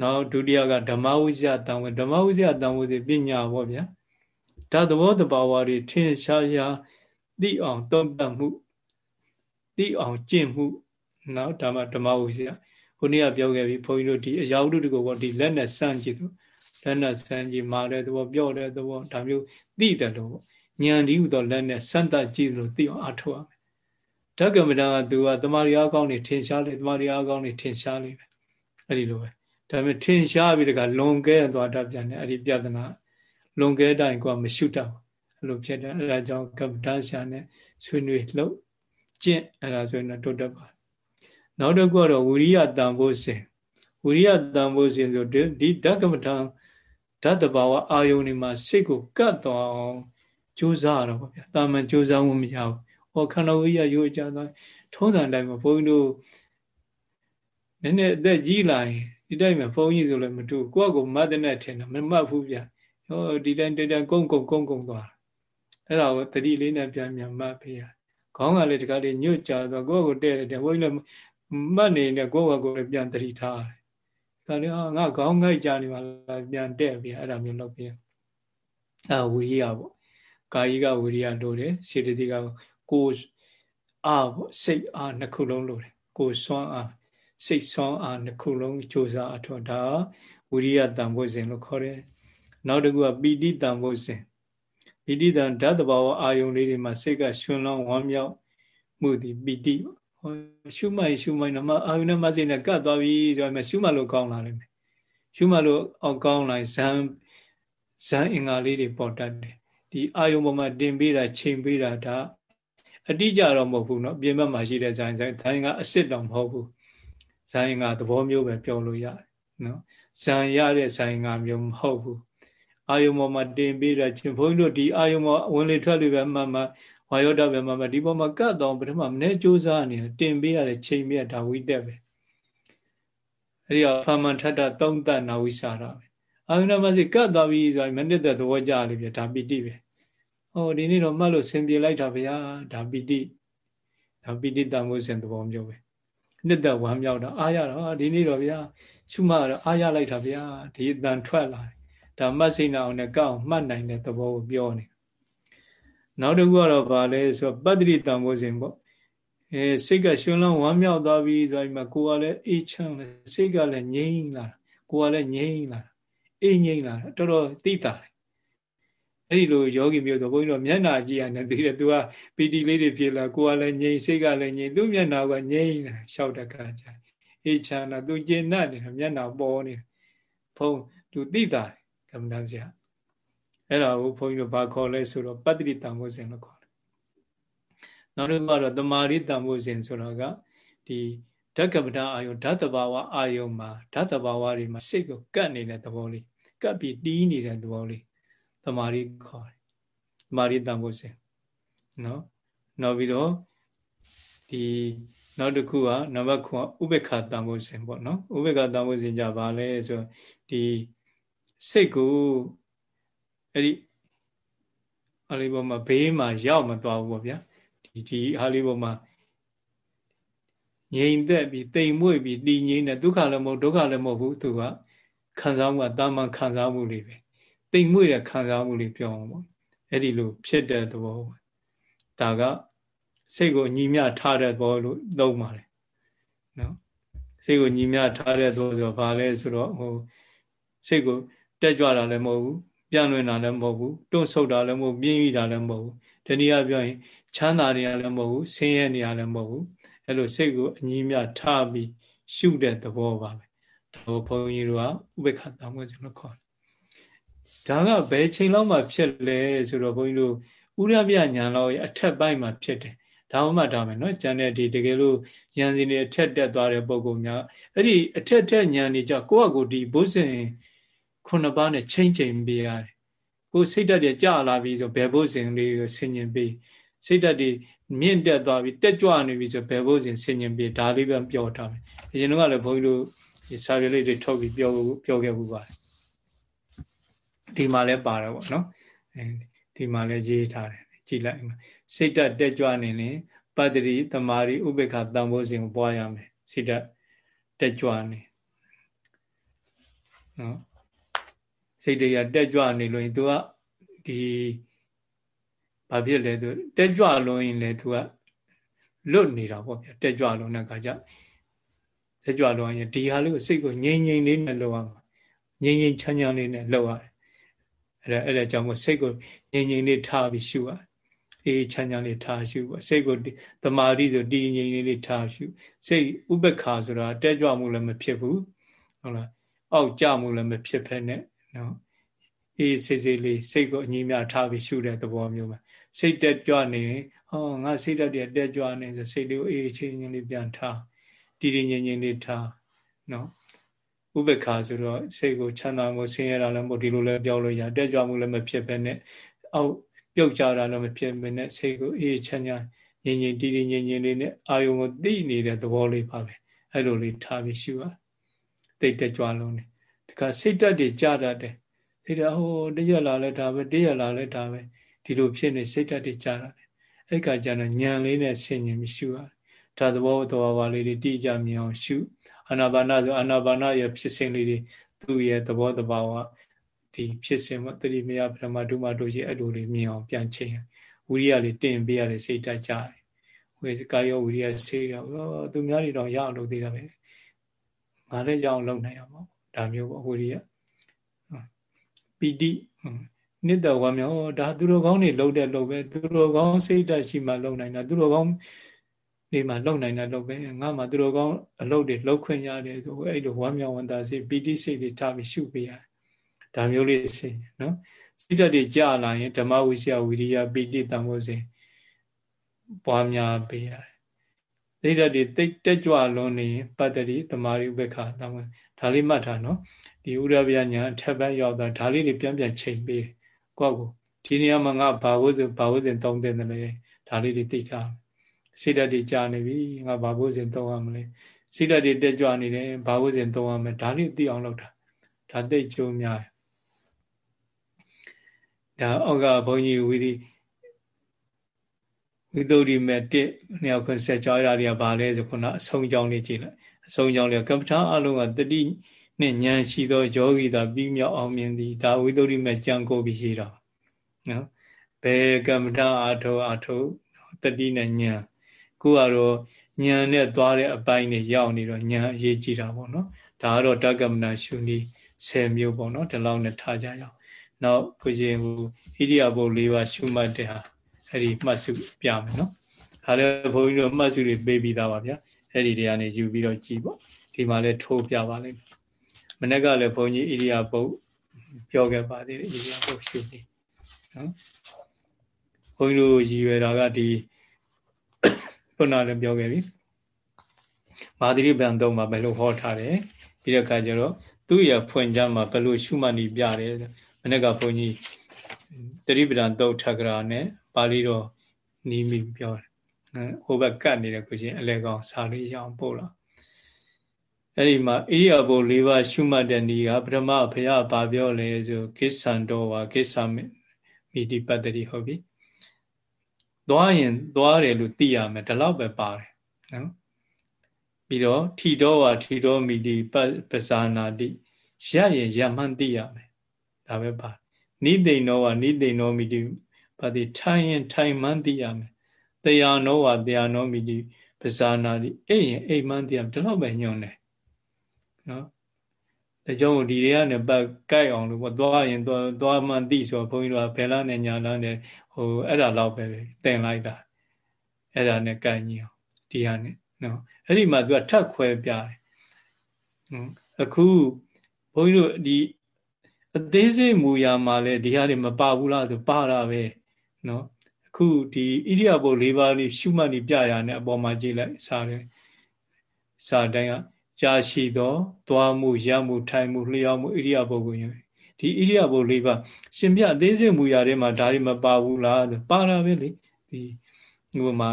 နောက်ဒုတိယကဓမ္မဝိဇ္ဇတံဝေဓမ္မဝိဇ္ဇတံဝေစဉ်ပညာပေါ့ဗျာဓာတ်သဘောတဘာဝတွေထင်ရှားရာသိအောင်တုံ့ပတ်မှုသိအောင်ကျင့်မှုနော်ဒါမှဓမ္မဝိဇ္ဇ ခုနေ့ကပြောခဲ့ပြီဘုန်းကြီးတို့ဒီအရာဝတ္ထုတကောဒီလက်နဲ့စမ်းကြည့်သူလက်နဲ့စမ်းကြည့်မာတဲ့သဘောပြော့တဲ့သဘောဒါမျိုးသိတယ်လို့ပေါ့ဉာဏ်ဒီဟူသောလက်နဲ့စမ်းသပ်ကြည့်လို့သိအောင်အထောက်ရမယ်ဓကမတန်ကသူကတမာရီအကောင်းနေထင်ရှားလေတမာရီအကောင်းနေထင်ရှားလေပဲအဲ့ဒီလိုပဲဒါပေမဲ့ထင်ရှားပြီးတကလွန်ကဲသွားတတ်ပြန်တယ်အဲ့ဒီပြဿနာလွန်ကဲတိုင်းကမရှုတတ်ဘူးအဲ့လိုဖြစ်တယ်အဲ့ဒါကြောင့်ကပ္ပတန်ရှာနဲ့ဆွေးနွေးလို့ကျင့်အဲ့ဒါဆိုရင်တော့တိုးတက်ပါ နောက်တစ်ခုကတော့ဝိရိယတန်ဖို့စဉ်ဝိရိယတန်ဖို့စဉ်ဆိုဒီဓကမထံဓာတ်တဘာဝအာယုန်ဒီမှာစိတ်ကိုကတ်သွားအောင်ကြိုးစားရတော့ဗျာတာမန်ကြိုးစားမှုမရဘူးဟောခန္ဓာဝိရိယရိုးကြသွားထုံးစံတိုင်းမှာဘုန်းကြီးတို့နည်းနည်းအသက်ကြီးလာရင်ဒီတိုင်းမှာဘုန်းကြီးဆိုလည်းမတူကိုယ့်ကိုမတ်တဲ့နဲ့ထင်တာမမှတ်ဘူးဗျာဟောဒီတိုင်းတတိုင်းကုန်းကုန်းကုန်းကုန်းသွားအဲ့ဒါကိုတတိလေးနဲ့ပြန်ပြန်မှတ်ဖေးရခေါင်းကလည်းဒီကလေးညွတ်ကြသွားကိုယ့်ကိုတဲ့တယ်ဘုန်းကြီးလည်း မှတ်နေတဲ့ကိုယ့်ဘက်ကိုလည်းပြန်တတိထားတယ်။ဒါလည်းငါခေါင်းငိုက်ကြနေမှလားပြန်တဲ့ပြီအဲ့ဒါမျိုးလုပ်ပြ။အဲဝိရိယပေါ့။ကာယိကဝိရိယလို့တယ်စေတသိကကိုအားပေါ့စိတ်အားနှစ်ခုလုံးလို့တယ်။ကိုစွမ်းအားစိတ်စွမ်းအားနှစ်ခုလုံးကြိုးစားအထောက်ဒါဝိရိယတန်ဖို့စဉ်လို့ခေါ်တယ်။နောက်တစ်ခုကပီတိတန်ဖို့စဉ်ပီတိတန်ဓာတ်တဘာဝအာယုန်လေးတွေမှာစိတ်ကရှင်လောင်းဝမ်းမြောက်မှုသည်ပီတိပေါ့ ရှုမှတ်ရှုမှတ်တော့မအာယုနဲ့မစိနဲ့ကတ်သွားပြီဆိုရင်ရှုမှတ်လို့ကောင်းလာလိမ့်မယ်ရှုမှတ်လို့အောက်ကောင်းလာဇံဇံအင်္ဂါလေးတွေပေါ်တတ်တယ်ဒီအာယုပေါ်မှာတင်ပေးတာချိန်ပေးတာဒါအတိကြတော့မဟုတ်ဘူးเนาะပြင်ဘက်မှာရှိတဲ့ဇံဇံဇံကအစ်စ်တော့မဟုတ်ဘူးဇံအင်္ဂါသဘောမျိုးပဲပြောလို့ရတယ် နော်ဇံရတဲ့ဆိုင်ကမျိုးမဟုတ်ဘူးအာယုံပေါ်မှာတင်ပေးတာချင်းဘုန်းကြီးတို့ဒီအာယုံပေါ်ဝင်လေထွက်လေပဲမှမှ ဝါယောဒပဲမှမှဒီပေါ်မှာကတ်တော့ပထမမနေ့စူးစမ်းနေတင်ပေးရတဲ့ချိန်မြတ်ဒါဝိတက်ပဲအဲ့ဒီဖမန်ထတသုံးတနာဝိစာရပဲအာယုံမှာစီကတ်သွားပြီဆိုရင်မနစ်တဲ့သဘောကြလိပြဒါပီတိပဲဟောဒီနေ့တော့မှတ်လို့ဆင်ပြေလိုက်တာဗျာဒါပီတိဒါပီတိတန်ဖို့စဉ်သဘောမျိုးပဲနှစ်သက်ဝမ်းမြောက်တာအားရတော့ဒီနေ့တော့ဗျာရှုမှတ်တော့အားရလိုက်တာဗျာဒီအတန်ထွက်လာတယ်ဒါမှတ်စိတ်နာအောင်နဲ့ကောက်မှတ်နိုင်တဲ့သဘောကိုပြောနေ နောက်တစ်ခုကတော့ဗာလဲဆိုပတ္တိတန်ဖို့စဉ်ပေါ့အဲစိတ်ကရှင်လုံးဝမ်းမြောက်သွားပြီဆိုရင်မှကိုယ်ကလည်းအေးချမ်းတယ်စိတ်ကလည်းငြိမ်းလာကိုယ်ကလည်းငြိမ်းလာအေးငြိမ်းလာတော်တော်သိတာတယ်အဲ့ဒီလိုယောဂီမျိုးတော့ဘုန်းကြီးတို့မျက်နာကြည့်ရတယ်သိတယ်သူကပီတိလေးတွေဖြစ်လာကိုယ်ကလည်းငြိမ်စိတ်ကလည်းငြိမ်သူ့မျက်နာကငြိမ်လာရှောက်တကကြအေးချမ်းလာသူကျဉ်တ်နေတာမျက်နာပေါ်နေဘုံသူသိတာကမ္မဋ္ဌာန်းဆရာ အဲ့ဒါကိုဘုန်းကြီးတို့ဘာခေါ်လဲဆိုတော့ပတ္တိတံမိုးစဉ်လို့ခေါ်တယ်နောက်တစ်ခုကတော့တမာရိတံမိုးစဉ်ဆိုတာကဒီဓကပ္ပဒအာယုဓာတ်တဘာဝအာယုမှာဓာတ်တဘာဝတွေမှာစိတ်ကိုကတ်နေတဲ့သဘောလေးကပ်ပြီးတီးနေတဲ့သဘောလေးတမာရိခေါ်တယ်တမာရိတံမိုးစဉ်နော်နောက်ပြီးတော့ဒီနောက်တစ်ခုကနံပါတ်9ဥပေက္ခတံမိုးစဉ်ပေါ့နော်ဥပေက္ခတံမိုးစဉ်ကြပါလဲဆိုဒီစိတ်ကို အဲ့ဒီအလေးပေါ်မှာဘေးမှာရောက်မသွားဘူးပေါ့ဗျာဒီဒီအလေးပေါ်မှာငြိမ်သက်ပြီးတိမ်မွေ့ပြီးတည်ငြိမ်တဲ့ဒုက္ခလည်းမဟုတ်ဒုက္ခလည်းမဟုတ်ဘူးသူကခံစားမှုကတာမန်ခံစားမှုလေးပဲတိမ်မွေ့တဲ့ခံစားမှုလေးပြောအောင်ပေါ့အဲ့ဒီလိုဖြစ်တဲ့သဘောဒါကစိတ်ကိုညီမျှထားတဲ့သဘောလို့သုံးပါတယ်နော်စိတ်ကိုညီမျှထားတဲ့သဘောဆိုတော့ဘာလဲဆိုတော့ဟိုစိတ်ကိုတက်ကြွတာလည်းမဟုတ်ဘူး ပြန်လွင်တာလည်းမဟုတ်ဘူးတွန့်ဆုတ်တာလည်းမဟုတ်ပြင်းပြီးတာလည်းမဟုတ်ဘူးတနည်းအားပြောရင်ချမ်းသာနေရလည်းမဟုတ်ဘူးဆင်းရဲနေရလည်းမဟုတ်ဘူးအဲ့လိုစိတ်ကိုအညီမြထားပြီးရှုတဲ့သဘောပါပဲဒါကိုဘုန်းကြီးတို့ကဥပေက္ခတာမွေးစလို့ခေါ်တယ်ဒါကဘယ်ချိန်လောက်မှဖြစ်လဲဆိုတော့ဘုန်းကြီးတို့ဥရပြညာလောက်ရဲ့အထက်ပိုင်းမှာဖြစ်တယ်ဒါမှမှဒါမယ်နော်ကျန်တဲ့ဒီတကယ်လို့ဉာဏ်စီနေအထက်တက်သွားတဲ့ပုံကောင်များအဲ့ဒီအထက်ထက်ဉာဏ်နေကြကိုယ့်အကိုဒီဘုဇင် ခုနှစ်ပါးနဲ့ချိန်ချိန်ပေးရတယ်ကိုစိတ်ဓာတ်တွေကြာလာပြီဆိုဘယ်ဘုဇင်လေးကိုဆင်ញင်ပေးစိတ်ဓာတ်တွေမြင့်တက်သွားပြီတက်ကြွနေပြီဆိုဘယ်ဘုဇင်ဆင်ញင်ပေးဒါလေးပဲပြောထားမယ်အရင်ကလည်းဘုန်းကြီးတို့ဒီစာရွက်လေးတွေထုတ်ပြီးပြောပြောခဲ့ဘူးပါတယ်ဒီမှာလည်းပါတယ်ပေါ့နော်အဲဒီမှာလည်းရေးထားတယ်ကြည့်လိုက်စိတ်ဓာတ်တက်ကြွနေရင်ပတ္တိတမာရီဥပေက္ခတန်ဖိုးစဉ်ကိုပွားရမယ်စိတ်ဓာတ်တက်ကြွနေနော် စိတ်တွေကတက်ကြွနေလို့ရင် तू ကဒီဘာဖြစ်လဲ तू တက်ကြွလို့ရင်လေ तू ကလွတ်နေတာပေါ့ဗျတက်ကြွလို့တဲ့ခါကျတက်ကြွလို့ရင်ဒီဟာလေးကိုစိတ်ကိုငြိမ်ငြိမ်လေးနဲ့လုပ်ရမှာငြိမ်ငြိမ်ချမ်းချမ်းလေးနဲ့လုပ်ရတယ်အဲ့ဒါအဲ့ဒါကြောင့်မို့စိတ်ကိုငြိမ်ငြိမ်လေးထားပြီးရှုရအေးချမ်းချမ်းလေးထားရှုပါစိတ်ကိုတမာတိဆိုတည်ငြိမ်လေးလေးထားရှုစိတ်ဥပ္ပခါဆိုတာတက်ကြွမှုလည်းမဖြစ်ဘူးဟုတ်လားအောက်ကြမှုလည်းမဖြစ်ဖက်နဲ့ နော်အေးစိတ်စိတ်လေးစိတ်ကိုအညီမြထားပြီးရှုတဲ့သဘောမျိုးပဲစိတ်တက်ကြွနေဟောငါစိတ်တက်တဲ့တက်ကြွနေဆိုစိတ်လေးကိုအေးချင်းချင်းလေးပြန်ထားတည်တည်ငြိမ်ငြိမ်လေးထားနော်ဥပ္ပခါဆိုတော့စိတ်ကိုချမ်းသာမှုဆင်းရဲတာလည်းမဟုတ်ဒီလိုလည်းပြောလို့ရတက်ကြွမှုလည်းမဖြစ်ဘဲနဲ့အောက်ပြုတ်ကြတာလည်းမဖြစ်ဘဲနဲ့စိတ်ကိုအေးချမ်းချမ်းငြိမ်ငြိမ်တည်တည်ငြိမ်ငြိမ်လေးနဲ့အာယုံကိုသိနေတဲ့သဘောလေးပါပဲအဲ့လိုလေးထားပြီးရှုရတိတ်တက်ကြွလုံးနေ တခါစိတ်တက်တွေကြတတ်တယ်စိတ်ဓာတ်ဟိုတရက်လာလဲဒါပဲတရက်လာလဲဒါပဲဒီလိုဖြစ်နေစိတ်ဓာတ်တွေကြာတာလေအဲ့ကကြတော့ညံလေးနဲ့ဆင်ញင်ပြီးရှုရတယ်ဒါသဘောသဘောပါလေးတွေတိကျမြင်အောင်ရှုအာနာပါနဆိုအာနာပါနရဲ့ဖြစ်စဉ်လေးတွေသူ့ရဲ့သဘောတဘာဝဒီဖြစ်စဉ်မတတိမယပထမဒုမတို့ကြီးအဲ့လိုလေးမြင်အောင်ပြန်ချိန်ဝိရိယလေးတင်ပေးရတဲ့စိတ်ဓာတ်ကြတယ်ဝေကာယောဝိရိယဆေးရောသူများတွေတော့ရအောင်လုပ်သေးတာပဲငါလည်းရအောင်လုပ်နိုင်ရမှာ ဒါမျိုးပေါ့ဝိရိယပီတိနှစ်တော်ကမြောဒါသူတော်ကောင်းတွေလုံတဲ့လုံပဲသူတော်ကောင်းစိတ်ဓာတ်ရှိမှလုံနိုင်တာသူတော်ကောင်းနေမှာလုံနိုင်တာလုံပဲငါမှသူတော်ကောင်းအလုပ်တွေလုံခွင့်ရတယ်ဆိုအဲ့လိုဝမ်းမြောက်ဝမ်းသာစိတ်ပီတိစိတ်တွေထားပြီးရှုပေးရတယ်ဒါမျိုးလေးစိတ်နော်စိတ်ဓာတ်တွေကြာလာရင်ဓမ္မဝိစီယဝိရိယပီတိတံမိုးစိပွားများပေးရတယ် ဒိဋ္ဌတွေတိတ်တက်ကြွလွန်နေပတ္တိတမာရိဥပ္ပခာတမဒါလေးမှတ်ထားနော်ဒီဥရဗျညာအထက်ဘက်ရောက်တာဒါလေးတွေပြန်ပြန်ချိန်ပေးကိုယ့်ကိုဒီနေရာမှာငါဘာဝုဇဉ်ဘာဝုဇဉ်သုံးတဲ့တယ်ဒါလေးတွေသိထားစိတ်ဓာတ်တွေကြာနေပြီငါဘာဝုဇဉ်သုံးရမလဲစိတ်ဓာတ်တွေတက်ကြွနေတယ်ဘာဝုဇဉ်သုံးရမယ်ဒါလေးသိအောင်လုပ်တာဒါသိကျိုးများဒါအောက်ကဘုန်းကြီးဝီဒီ ဝိသုဒ္ဓိမဲ့တစ်နှစ်ယောက်ခွန်းဆက်ကြောရတာတွေကဘာလဲဆိုခုနအဆုံးကြောင်းလေးကြည့်လိုက်အဆုံးကြောင်းလေးကမ္ပထာအလုံးကတတိနဲ့ဉာဏ်ရှိသောယောဂီသာပြီးမြောက်အောင်မြင်သည်ဒါဝိသုဒ္ဓိမဲ့ကြံကိုပြီးရှိတာနော်ဘယ်ကမ္မထာအာထုအာထုတတိနဲ့ဉာဏ်ကိုကတော့ဉာဏ်နဲ့သွားတဲ့အပိုင်းနဲ့ရောက်နေတော့ဉာဏ်အရေးကြီးတာပေါ့နော်ဒါကတော့တက္ကမနာရှုနည်း10မျိုးပေါ့နော်ဒီလောက်နဲ့ထားကြရအောင်နောက်ဘုရင်ဟူဣရိယာပုတ်၄ပါးရှုမှတ်တဲ့ဟာ အဲ့ဒီမှတ်စုပြမယ်နော်ဒါလည်းဘုန်းကြီးတို့မှတ်စုတွေပေးပြီးသားပါဗျာအဲ့ဒီတွေကနေယူပြီးတော့ကြည်ပေါ့ဒီမှာလည်းထိုးပြပါလိမ့်မယ်မနေ့ကလည်းဘုန်းကြီးဣရိယာပုတ်ပြောခဲ့ပါသေးတယ်ဣရိယာပုတ်ရှုနေနော်ဘုန်းကြီးတို့ရည်ရွယ်တာကဒီခုနလည်းပြောခဲ့ပြီမာသရိပံတော့မှာဘယ်လိုဟောထားတယ်ပြီးတဲ့အခါကျတော့သူ့ရဲ့ဖွင့်ကြမှာဘယ်လိုရှုမှတ်နေပြတယ်မနေ့ကဘုန်းကြီးတတိပဒံတုတ်ထကရာနဲ့ ပါဠိတော်နီးမိပြောတယ်ဟိုဘက်ကတ်နေတဲ့ကိုချင်းအလဲကောင်စာလေးရအောင်ပို့လာအဲ့ဒီမှာဣရိယာပု၄ပါးရှုမှတ်တဲ့ဤကပထမဘုရားဗာပြောလဲဆိုကိစ္ဆန္တောဝါကိစ္ဆာမိတိပတ္တိဟုတ်ပြီသွားရင်သွားတယ်လို့သိရမယ်ဒီလောက်ပဲပါတယ်နော်ပြီးတော့ထီတော်ဝါထီတော်မိတိပဇာနာတိရရင်ရမှန်းသိရမယ်ဒါပဲပါနိသိဏောဝါနိသိဏောမိတိ ပါတိထိုင်ရင်ထိုင်မှန်းသိရမယ်တရားနောဝါတရားနောမိတိပဇာနာတိအိမ်ရင်အိမ်မှန်းသိရမယ်ဒီလောက်ပဲညွှန်တယ်နော်ဒါကြောင့်ဒီတွေကနေပတ်ကြိုက်အောင်လို့ပေါ့သွားရင်သွားသွားမှန်းသိဆိုဘုန်းကြီးတို့ကဘယ်လားနဲ့ညာလားနဲ့ဟိုအဲ့ဒါလောက်ပဲတင်လိုက်တာအဲ့ဒါနဲ့ကြိုက်ညီအောင်ဒီဟာနဲ့နော်အဲ့ဒီမှာသူကထပ်ခွဲပြတယ်အခုဘုန်းကြီးတို့ဒီအသေးစိတ်မူရာမှာလဲဒီဟာတွေမပါဘူးလားဆိုပါတာပဲ နော်အခုဒီဣရိယာပုတ်၄ပါးလေးရှုမှတ်နေပြရတဲ့အပေါ်မှာကြည့်လိုက်စားတယ်စာတိုင်းကကြာရှိသောသွားမှုရမှုထိုင်မှုလျှောက်မှုဣရိယာပုတ်ကိုယူဒီဣရိယာပုတ်၄ပါးရှင်ပြအသေးစိတ်မူရာတွေမှာဒါတွေမပါဘူးလားဆိုပါတာပဲလေဒီဥပမာ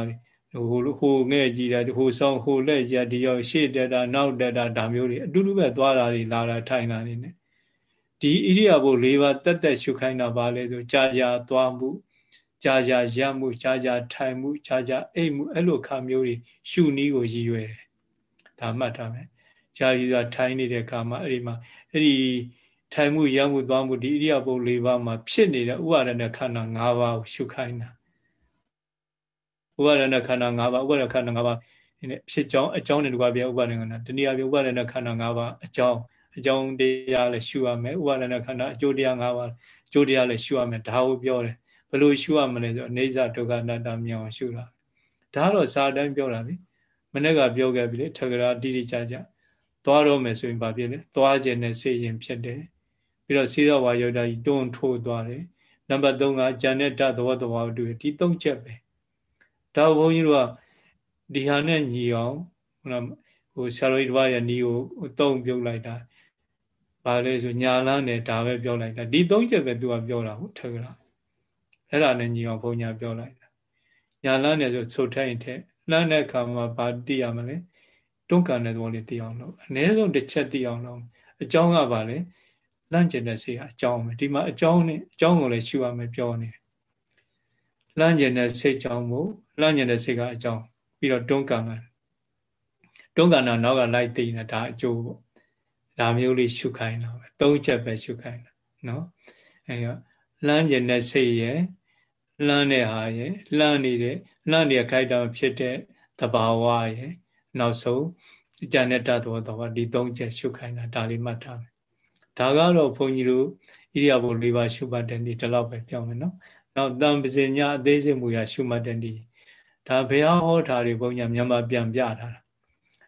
ဟိုဟိုငဲ့ကြည့်တာဟိုဆောင်ဟိုလက်ကြဒီရောက်ရှေ့တက်တာနောက်တက်တာဒါမျိုးတွေအတူတူပဲသွားတာတွေလာတာထိုင်တာနေနဲ့ဒီဣရိယာပု၄ပါးတက်တက်ရှုခိုင်းတာပါလေဆိုကြာကြာသွားမှု ကြာကြာရမှုကြာကြာထိုင်မှုကြာကြာအိပ်မှုအဲ့လိုခါမျိုးတွေရှုနည်းကိုရည်ရွယ်တယ်ဒါမှတ်ထားမယ်ကြာကြာထိုင်နေတဲ့ခါမှာအဲ့ဒီမှာအဲ့ဒီထိုင်မှုရမှုသွားမှုဒီဣရိယာပုတ်၄ပါးမှာဖြစ်နေတဲ့ဥပါဒနာခန္ဓာ၅ပါးကိုရှုခိုင်းတာဥပါဒနာခန္ဓာ၅ပါးဥပါဒနာခန္ဓာ၅ပါးနဲ့ဖြစ်ကြောင်းအကြောင်းနဲ့တူပါဗျာဥပါဒနာခန္ဓာတနည်းအားဖြင့်ဥပါဒနာခန္ဓာ၅ပါးအကြောင်းအကြောင်းတရားလည်းရှုရမယ်ဥပါဒနာခန္ဓာအကျိုးတရား၅ပါးအကျိုးတရားလည်းရှုရမယ်ဒါကိုပြောတယ် ဘယ်လိုရှုရမလဲဆိုအနေစာဒုက္ခအနတ္တမြောင်ရှုတာဒါတော့စာတိုင်းပြောတာလေမနေ့ကပြောခဲ့ပြီလေထကရာတိတိကျကျသွားတော့မယ်ဆိုရင်ဘာဖြစ်လဲသွားခြင်းနဲ့စေရင်ဖြစ်တယ်ပြီးတော့စေသောဝါယောဒာကြီးတွန်းထိုးသွားတယ်နံပါတ်3ကဂျန်နဲ့တသဘောသဘောတူဒီ၃ချက်ပဲဒါဘုန်းကြီးတို့ကဒီဟာနဲ့ညီအောင်ဟိုဆရာတော်ကြီးတစ်ပါးရဲ့ညီကိုသုံးပြုတ်လိုက်တာဘာလဲဆိုညာလန်းနဲ့ဒါပဲပြောလိုက်တာဒီသုံးချက်ပဲသူကပြောတာဟုတ်ထက်ကလား အဲ့ဒါနဲ့ညီအောင်ဘုံညာပြောလိုက်တာညာလန်းနဲ့ဆိုဆုတ်ထိုင်ထက်လှမ်းတဲ့အခါမှာဘာသိရမလဲတွန်းကန်တဲ့သဘောလေးသိအောင်လို့အနည်းဆုံးတစ်ချက်သိအောင်လို့အကြောင်းကဘာလဲလန့်ကျင်တဲ့စိတ်ဟာအကြောင်းပဲဒီမှာအကြောင်းနဲ့အကြောင်းကိုလည်းရှုရမယ်ပြောနေတယ်လန့်ကျင်တဲ့စိတ်ကြောင့်မို့လန့်ကျင်တဲ့စိတ်ကအကြောင်းပြီးတော့တွန်းကန်တာတွန်းကန်တာနောက်ကလိုက်သိနေတာဒါအကျိုးပေါ့ဒါမျိုးလေးရှုခိုင်းတာပဲသုံးချက်ပဲရှုခိုင်းတာနော်အဲတော့လှမ်းကျင်တဲ့စိတ်ရဲ့ လှမ်းတဲ့ဟာရဲ့လှမ်းနေတဲ့လှမ်းနေခိုက်တာဖြစ်တဲ့သဘာဝရဲ့နောက်ဆုံးကြံတဲ့တသဘောသဘောဒီသုံးချက်ရှုခိုင်းတာဒါလေးမှတ်ထားမယ်ဒါကတော့ဘုန်းကြီးတို့ဣရိယာပု၄ပါးရှုမှတ်တဲ့နေ့ဒီလောက်ပဲပြောင်းမယ်နော်နောက်တံပဇင်ညာအသေးစိတ်မူရရှုမှတ်တဲ့နေ့ဒါဘုရားဟောတာတွေဘုန်းကြီးမြန်မာပြန်ပြထားတာ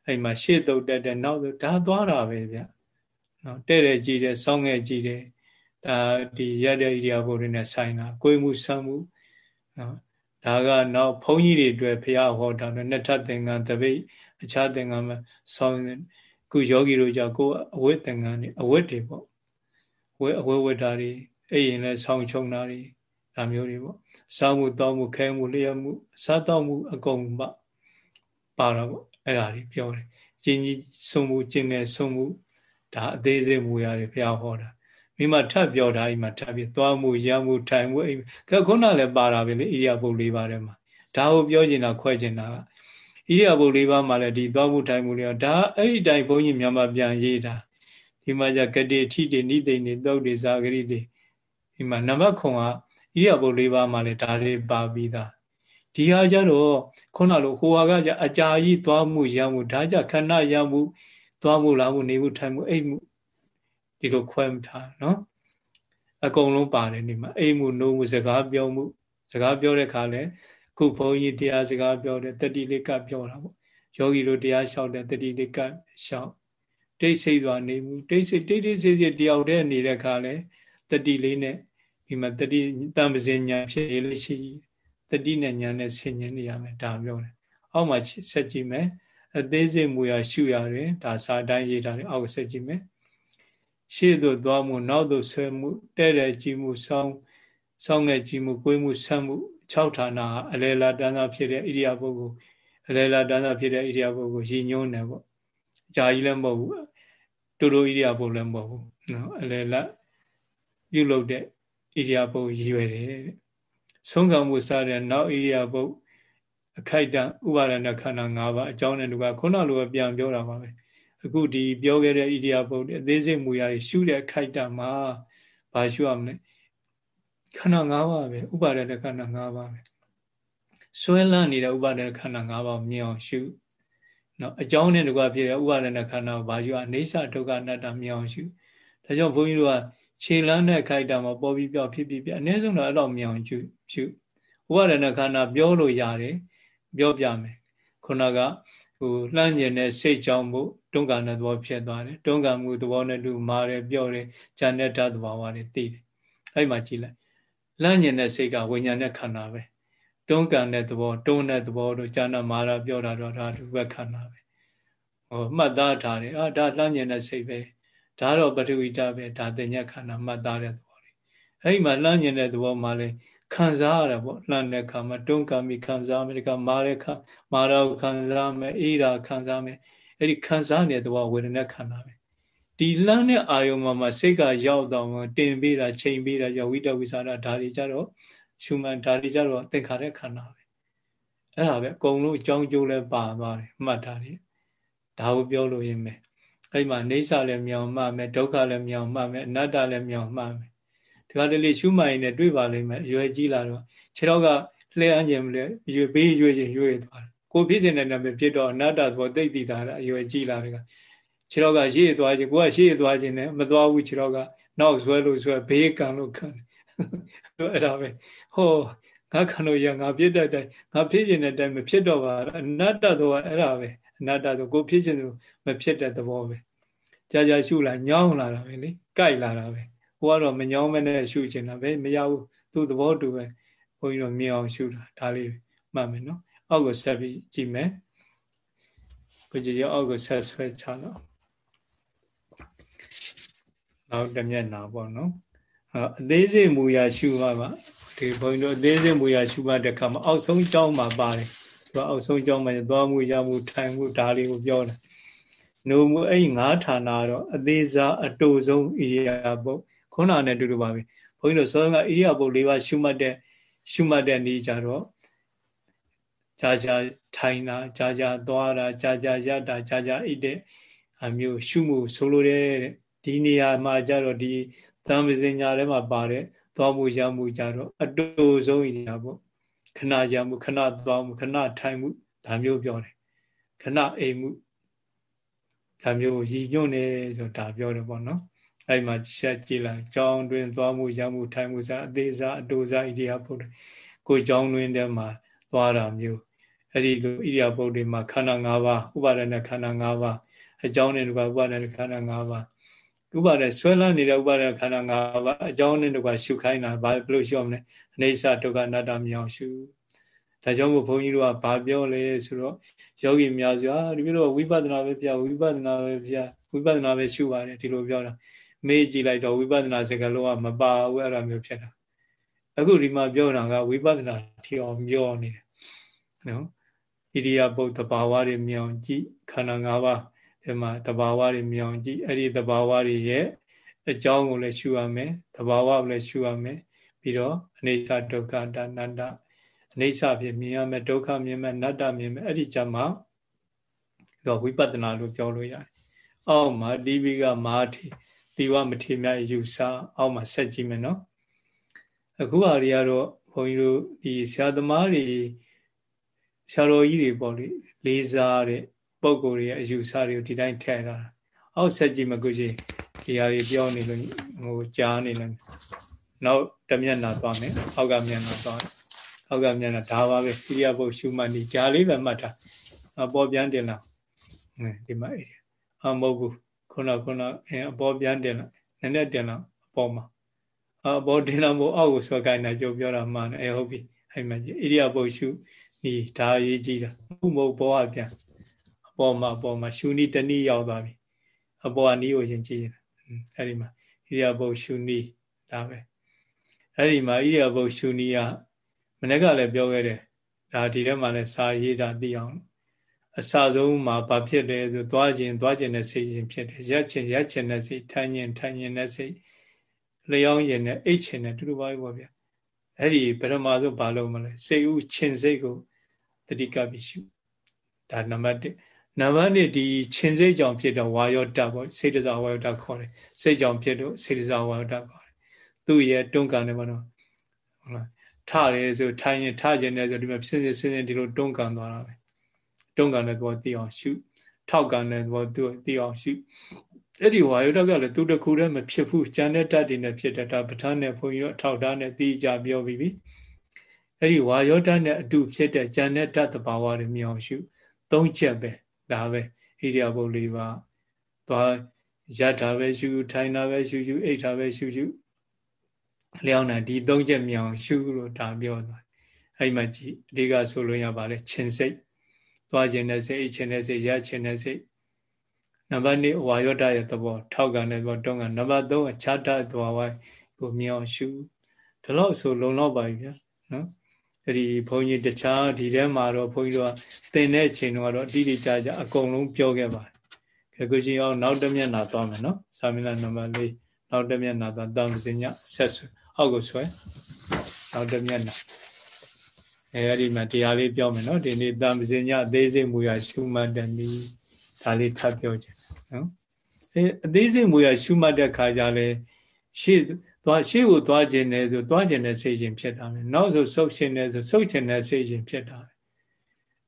အဲ့မှာရှေ့တုတ်တက်တဲ့နောက်ဒါသွားတာပဲဗျနော်တဲ့တယ်ကြည်တယ်စောင်းငယ်ကြည်တယ်ဒါဒီရတဲ့ဣရိယာပုတွေနဲ့ဆိုင်တာကိုယ်မှုဆမ်းမှု နော်ဒဒါကနောက်ဘုန်းကြီးတွေအတွက်ဘုရားဟောတာနဲ့နှစ်ထပ်သင်္ကန်းတပိတ်အခြားသင်္ကန်းမှာဆောင်းခုယောဂီတို့ကြောင့်ကိုယ်အဝတ်သင်္ကန်းတွေအဝတ်တွေပေါ့ဝဲအဝဲဝတ်တာတွေအဲ့ရင်လည်းဆောင်းချုံတာတွေဒါမျိုးတွေပေါ့စားမှုတောင်းမှုခဲမှုလျှက်မှုစားတောင်းမှုအကုန်ပါပါတော့ပေါ့အဲ့ဒါတွေပြောတယ်ကျင်ကြီးဆုံမှုကျင်ငယ်ဆုံမှုဒါအသေးစိတ်မူရတယ်ဘုရားဟောတာ မိမထပ်ပြောတာအိမ်မှာထပ်ပြီးသွားမှုရမှုထိုင်မှုအိမ်ကခုနလည်းပါတာပဲလေဣရိယာပုတ်၄ပါးထဲမှာဒါကိုပြောချင်တာခွဲချင်တာကဣရိယာပုတ်၄ပါးမှာလည်းဒီသွားမှုထိုင်မှုတွေဒါအဲ့ဒီတိုင်ဘုန်းကြီးမြန်မာပြန်ရေးတာဒီမှာじゃဂတိအထိတွေနိသိနေသုတ်တွေဇာဂရိတွေဒီမှာနံပါတ်ခွန်ကဣရိယာပုတ်၄ပါးမှာလည်းဒါတွေပါပြီးသားဒီဟာကြတော့ခုနလိုဟိုဟာကကြအကြာကြီးသွားမှုရမှုဒါကြခဏရမှုသွားမှုလာမှုနေမှုထိုင်မှုအိတ်မှု ဒီလိုခွဲမထားနော်အကုန်လုံးပါတယ်ဒီမှာအိမ်မှုနိုးမှုစကားပြောမှုစကားပြောတဲ့ခါလဲခုဘုန်းကြီးတရားစကားပြောတယ်တတိလေးကပြောတာပေါ့ယောဂီတို့တရားလျှောက်တယ်တတိလေးကလျှောက်တိတ်ဆိတ်စွာနေမှုတိတ်ဆိတ်တိတ်တိတ်ဆိတ်ဆိတ်တယောက်တည်းနေတဲ့ခါလဲတတိလေးနဲ့ဒီမှာတတိတံပစင်ညာဖြစ်လေးရှိတတိနဲ့ညာနဲ့ဆင်ញင်နေရမယ်ဒါပြောတယ်အောက်မှာဆက်ကြည့်မယ်အသေးစိတ်မူရရှုရတယ်ဒါစာတိုင်းရေးထားတယ်အောက်ဆက်ကြည့်မယ် ရှေ့သို့သွားမှုနောက်သို့ဆွဲမှုတဲ့တဲ့ကြည့်မှုဆောင်းဆောင်းငယ်ကြည့်မှုကိုယ်မှုဆမ်းမှု6ဌာနဟာအလေလာတန်းစားဖြစ်တဲ့ဣရိယာပုဂ္ဂိုလ်အလေလာတန်းစားဖြစ်တဲ့ဣရိယာပုဂ္ဂိုလ်ရည်ညွှန်းတယ်ပေါ့အကြာကြီးလည်းမဟုတ်ဘူးတူတူဣရိယာပုဂ္ဂိုလ်လည်းမဟုတ်ဘူးနော်အလေလာပြုလုပ်တဲ့ဣရိယာပုဂ္ဂိုလ်ရည်ရွယ်တယ်ဆုံးခံမှုစတဲ့နောက်ဣရိယာပုဂ္ဂိုလ်အခိုက်တန်ဥပါဒณခန္ဓာ၅ပါးအကြောင်းနဲ့တူကခုနလိုပဲပြန်ပြောတာပါပဲ အခုဒီပြောခဲ့တဲ့ဣရိယာပုတ်အသေးစိတ်မူရာရှုတဲ့ခိုက်တာမှာဘာရှုရမလဲခန္ဓာ၅ပါးပဲဥပါဒတဲ့ခန္ဓာ၅ပါးပဲဆွဲလန့်နေတဲ့ဥပါဒတဲ့ခန္ဓာ၅ပါးမြင်အောင်ရှုနော်အကြောင်းနဲ့တကွဖြစ်တဲ့ဥပါဒနဲ့ခန္ဓာကိုဘာယူအိဋ္ဌဒုက္ခအနတ္တမြောင်ရှုဒါကြောင့်ဘုန်းကြီးတို့ကခြေလမ်းနဲ့ခိုက်တာမှာပေါ်ပြီးပြောက်ဖြစ်ပြီးပြအနည်းဆုံးတော့အဲ့လိုမြောင်ရှုရှုဥပါဒနဲ့ခန္ဓာပြောလို့ရတယ်ပြောပြမယ်ခုနက ဟိုလှမ်းကျင်တဲ့စိတ်ကြောင့်မို့တွန်းကန်တဲ့သဘောဖြစ်သွားတယ်တွန်းကန်မှုသဘောနဲ့တူမာတယ်ပြော့တယ်ဉာဏ်နဲ့ဓာတ်သဘာဝတွေသိတယ်အဲ့မှာကြည့်လိုက်လှမ်းကျင်တဲ့စိတ်ကဝိညာဉ်နဲ့ခန္ဓာပဲတွန်းကန်တဲ့သဘောတွန်းတဲ့သဘောတို့ဉာဏ်နဲ့မာတာပြောတာတော့ဒါသူပဲခန္ဓာပဲဟိုမှတ်သားထားတယ်အာဒါလှမ်းကျင်တဲ့စိတ်ပဲဒါတော့ပထဝီဓာတ်ပဲဒါတင်ညက်ခန္ဓာမှတ်သားတဲ့သဘောတွေအဲ့ဒီမှာလှမ်းကျင်တဲ့သဘောမှာလဲ ခံစားရတာပေါ့လှမ်းတဲ့ခါမှာတွန်းကံပြီးခံစားမယ်ဒီကမာတဲ့ခါမာတော့ခံစားမယ်အေးတာခံစားမယ်အဲ့ဒီခံစားနေတဲ့ဘဝဝေဒနာခန္ဓာပဲဒီလှမ်းတဲ့အာယုံမှာမှာစိတ်ကရောက်တော့တင်ပေးတာချိန်ပေးတာကြောင့်ဝိတဝိသရာဓာရီကြတော့ရှုမှန်ဓာရီကြတော့သင်္ခါရခန္ဓာပဲအဲ့ဒါပဲအကုန်လုံးအကြောင်းကျိုးလဲပါသွားတယ်မှတ်တာလေဒါကိုပြောလို့ရင်းမယ်အဲ့မှာနေဆာလည်းမြောင်မှမယ်ဒုက္ခလည်းမြောင်မှမယ်အနတ္တလည်းမြောင်မှမယ် ဒီကတလေရှုမှန်ရင်လည်းတွေ့ပါလိမ့်မယ်အရွယ်ကြီးလာတော့ခြေတော့ကလှဲအញ្ញင်မလဲရွေဘေးရွေချင်းရွေသွားတယ်ကိုဖြစ်စဉ်နဲ့နာမည်ဖြစ်တော့အနတ္တသဘောသိသိတာအရွယ်ကြီးလာတယ်ကခြေတော့ကရှေ့သွားခြင်းကိုကရှေ့သွားခြင်းနဲ့မသွားဘူးခြေတော့ကနောက်ဆွဲလို့ဆွဲဘေးကံလို့ခံတယ်အဲ့ဒါပဲဟောငါခံလို့ရငါဖြစ်တဲ့အတိုင်းငါဖြစ်ခြင်းတဲ့အတိုင်းမဖြစ်တော့ပါအနတ္တသဘောအဲ့ဒါပဲအနတ္တဆိုကိုဖြစ်ခြင်းဆိုမဖြစ်တဲ့သဘောပဲကြာကြာရှုလာညောင်းလာတာပဲလေကြိုက်လာတာပဲ ဟိုကတော့မညောင်းမနဲ့ရှုချင်တာပဲမရဘူးသူ့သဘောတူပဲဘုန်းကြီးတို့မြင်အောင်ရှုတာဒါလေးမှတ်မယ်နော်အောက်ကိုဆက်ပြီးကြည့်မယ်ဘုရားကြီးအောက်ကိုဆက်ဆွဲချတော့နောက်တစ်မျက်နှာပေါ့နော်အသေးစိတ်မူရာရှုပါပါဒီဘုန်းကြီးတို့အသေးစိတ်မူရာရှုပါတဲ့ခါမှာအောက်ဆုံးကြောင်းမှာပါတယ်သူအောက်ဆုံးကြောင်းမှာသွားမှုရမှုထိုင်မှုဒါလေးကိုပြောတယ်နိုမှုအဲ့ငါးဌာနတော့အသေးစားအတူဆုံးဣရိယာပုတ် ခုနနဲ့တူတူပါပဲဘုန်းကြီးတို့စောကဣရိယာပုတ်၄ပါးရှုမှတ်တဲ့ရှုမှတ်တဲ့နေ့ကြတော့ကြာကြာထိုင်တာကြာကြာသွားတာကြာကြာရတာကြာကြာအိတ်တဲ့အမျိုးရှုမှုဆိုလိုတဲ့ဒီနေရာမှာကြတော့ဒီသံပစင်ညာထဲမှာပါတဲ့သွားမှုရမှုကြတော့အတူဆုံးဣရိယာပုတ်ခဏရမှုခဏသွားမှုခဏထိုင်မှုဒါမျိုးပြောတယ်ခဏအိမ်မှုဒါမျိုးရည်ညွှန်းနေဆိုဒါပြောတယ်ပေါ့နော် အဲ့မှာဆက်ကြည့်လိုက်ကြောင်းတွင်သွားမှုရမှုထိုင်မှုစားအသေးစားအတူစားဣရိယာပုတ်ကိုကြောင်းတွင်ထဲမှာသွားတာမျိုးအဲ့ဒီလိုဣရိယာပုတ်တွေမှာခန္ဓာ၅ပါးဥပါဒณะခန္ဓာ၅ပါးအကြောင်းနဲ့တကွာဥပါဒณะခန္ဓာ၅ပါးဥပါဒဆွဲလန်းနေတဲ့ဥပါဒณะခန္ဓာ၅ပါးအကြောင်းနဲ့တကွာရှုခိုင်းတာဘာဘယ်လိုရှုအောင်လဲအနေဆဒုက္ခအနတ္တမြောင်ရှု ဒါကြောင့်မို့ဘုန်းကြီးတို့ကဘာပြောလဲဆိုတော့ယောဂီများစွာဒီလိုဝိပဿနာပဲပြဝိပဿနာပဲပြဝိပဿနာပဲရှုပါတယ်ဒီလိုပြောတာ မေးကြည့်လိုက်တော့ဝိပဿနာစကားလုံးကမပါဘူးအဲ့လိုမျိုးဖြစ်တာအခုဒီမှာပြောတာကဝိပဿနာထီအောင်ပြောနေတယ်နော်ဣရိယာပုတ်တဘာဝတွေမြောင်ကြည့်ခန္ဓာ၅ပါးဒီမှာတဘာဝတွေမြောင်ကြည့်အဲ့ဒီတဘာဝတွေရဲ့အကြောင်းကိုလည်းရှုရမယ်တဘာဝကိုလည်းရှုရမယ်ပြီးတော့အနိစ္စဒုက္ခဒါနန္တအိဋ္ဌဖြစ်မြင်ရမယ်ဒုက္ခမြင်မယ်နတ္တမြင်မယ်အဲ့ဒီကြမှာတော့ဝိပဿနာလို့ပြောလို့ရတယ်။အောက်မှာဒီဘိကမာထေ တိဝမထေမြယူဆအောက်မှာဆက်ကြည့်မယ်နော်။အခုဟာတွေကတော့ဘုန်းကြီးတို့ဒီဆရာသမားတွေဆရာတော်ကြီးတွေပေါ့လေလေးစားတဲ့ပုံကိုယ်တွေရဲ့အယူဆတွေကိုဒီတိုင်းထည့်ထားတာ။အောက်ဆက်ကြည့်မှကိုကြီးဒီဟာတွေပြောနေလို့ဟိုကြားနေတယ်။နောက်တမျက်နှာသွားမယ်။အောက်ကမျက်နှာသွားတယ်အောက်ကမြန်တာဒါပါပဲဣရိယာပုတ်ရှုမှတ်နေဒါလေးပဲမှတ်တာအပေါ်ပြန်တင်လာဒီမှာဣရိယာအမဟုတ်ဘူး ခုနခုနအပေါ်ပြန်တင်လာနည်းနည်းတင်လာအပေါ်မှာအပေါ်တင်လာမို့အောက်ကိုဆွဲခိုင်းတာကြိုပြောတာမှန်တယ်အဲဟုတ်ပြီအဲ့မှာဣရိယာပုတ်ရှုဒီဒါရေးကြည့်တာဟုတ်မဟုတ်ပေါ်ကပြန်အပေါ်မှာအပေါ်မှာရှုနည်းတနည်းရောက်သွားပြီအပေါ်ကနီးကိုချင်းကြည့်ရအဲ့ဒီမှာဣရိယာပုတ်ရှုနည်းဒါပဲအဲ့ဒီမှာဣရိယာပုတ်ရှုနည်းကမနေ့ကလည်းပြောခဲ့တယ်ဒါဒီထဲမှာလည်းစာရေးတာသိအောင် အစဆုံးမှာဘာဖြစ်လဲဆိုသွားခြင်းသွားခြင်းနဲ့စိတ်ခြင်းဖြစ်တယ်ရက်ခြင်းရက်ခြင်းနဲ့စိတ်ထိုင်ခြင်းထိုင်ခြင်းနဲ့စိတ်လျောင်းခြင်းနဲ့အိတ်ခြင်းနဲ့တူတူပါပဲပေါ့ဗျာအဲ့ဒီပထမဆုံးဘာလို့မလဲစိတ်ဥခြင်းစိတ်ကိုတတိကပိရှုဒါနံပါတ်1နံပါတ်2ဒီခြင်းစိတ်ကြောင့်ဖြစ်တော့ဝါယောတပေါ့စိတ်တစားဝါယောတခေါ်တယ်စိတ်ကြောင့်ဖြစ်တော့စိတ်တစားဝါယောတခေါ်တယ်သူ့ရဲ့တွန်းကန်တယ်ပေါ့နော်ဟုတ်လားထတယ်ဆိုထိုင်ရင်ထခြင်းနဲ့ဆိုဒီမှာဖြစ်ဖြစ်ဆင်းဆင်းဒီလိုတွန်းကန်သွားတာပဲ တွန်းကန်တဲ့ဘောသိအောင်ရှုထောက်ကန်တဲ့ဘောသူသိအောင်ရှုအဲ့ဒီဝါယုတကလည်းသူတခုတည်းမဖြစ်ဘူးဉာဏ်နဲ့တတ်တယ်နဲ့ဖြစ်တယ်ဒါပဋ္ဌာန်းနဲ့ဘုန်းကြီးတို့အထောက်ထားနဲ့သိကြပြောပြီးပြီအဲ့ဒီဝါယောတနဲ့အတူဖြစ်တဲ့ဉာဏ်နဲ့တတ်တဘာဝတွေမြင်အောင်ရှုသုံးချက်ပဲဒါပဲဣရိယာပုတ်လေးပါသွားရတာပဲရှုထိုင်တာပဲရှုရှုအိတ်တာပဲရှုရှုလျောင်းတာဒီသုံးချက်မြောင်ရှုလို့ဒါပြောသွားအဲ့မှာကြည့်အဓိကဆိုလို့ရပါလေခြင်းစိတ် သွားခြင်းနဲ့စိတ်အိတ်ခြင်းနဲ့စိတ်ရခြင်းနဲ့စိတ်နံပါတ်2ဝါယောတရဲ့သဘောထောက်ကန်တဲ့သဘောတုံးကနံပါတ်3အခြားတသွားဝိုင်းကိုမြောင်ရှုဒီလောက်ဆိုလုံလောက်ပါပြီဗျာနော်အဲ့ဒီဘုန်းကြီးတခြားဒီထဲမှာတော့ဘုန်းကြီးတို့ကသင်တဲ့ချိန်တော့အတိအကျကြအကုန်လုံးပြောခဲ့ပါတယ်ခေကုချင်းအောင်နောက်တစ်မျက်နှာသွားမယ်နော်စာမင်းလာနံပါတ်4နောက်တစ်မျက်နှာသွားတံပစညဆက်ဆွအောက်ကိုဆွဲနောက်တစ်မျက်နှာ အဲဒီမှာတရားလေးပြောမယ်နော်ဒီနေ့တံပစညအသေးစိတ်မူရရှုမှတ်တဲ့နည်းဒါလေးထပ်ပြောခြင်းနော်အဲအသေးစိတ်မူရရှုမှတ်တဲ့ခါကျလဲရှေ့သွားရှေ့ကိုသွားခြင်းနဲ့ဆိုသွားခြင်းနဲ့စိတ်ခြင်းဖြစ်တာပဲနောက်ဆိုဆုပ်ခြင်းနဲ့ဆိုဆုပ်ခြင်းနဲ့စိတ်ခြင်းဖြစ်တာပဲ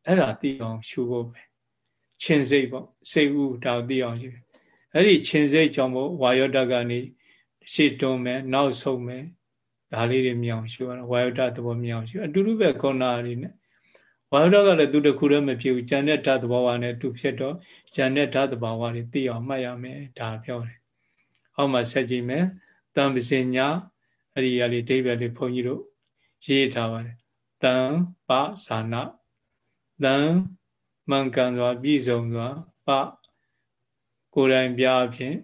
အဲ့ဒါသိအောင်ရှုဖို့ပဲချင်းစိတ်ပေါ့စိတ်ဥဒါသိအောင်ရှုအဲ့ဒီချင်းစိတ်ကြောင့်မို့ဝါယောတကနေရှေ့တွန်းမယ်နောက်ဆုံးမယ် ဒါလေးတွေမြောင်ရှုရဝါယုဒသဘောမြောင်ရှုအတူတူပဲကောနာလေးနဲ့ဝါယုဒကလည်းသူတခုတည်းမဖြစ်ဘူးဉာဏ်နဲ့ဓာတ်သဘောဝါနဲ့တူဖြစ်တော့ဉာဏ်နဲ့ဓာတ်သဘောဝါတွေသိအောင်မှတ်ရမယ်ဒါပြောတယ်။အောက်မှာဆက်ကြည့်မယ်တံပစင်ညာအဲ့ဒီအရာလေးဒိဗယ်လေးဘုန်းကြီးတို့ရေးထားပါတယ်။တံပဇာနာတံမှန်ကန်စွာပြည့်စုံစွာပကိုယ်တိုင်ပြအဖြစ်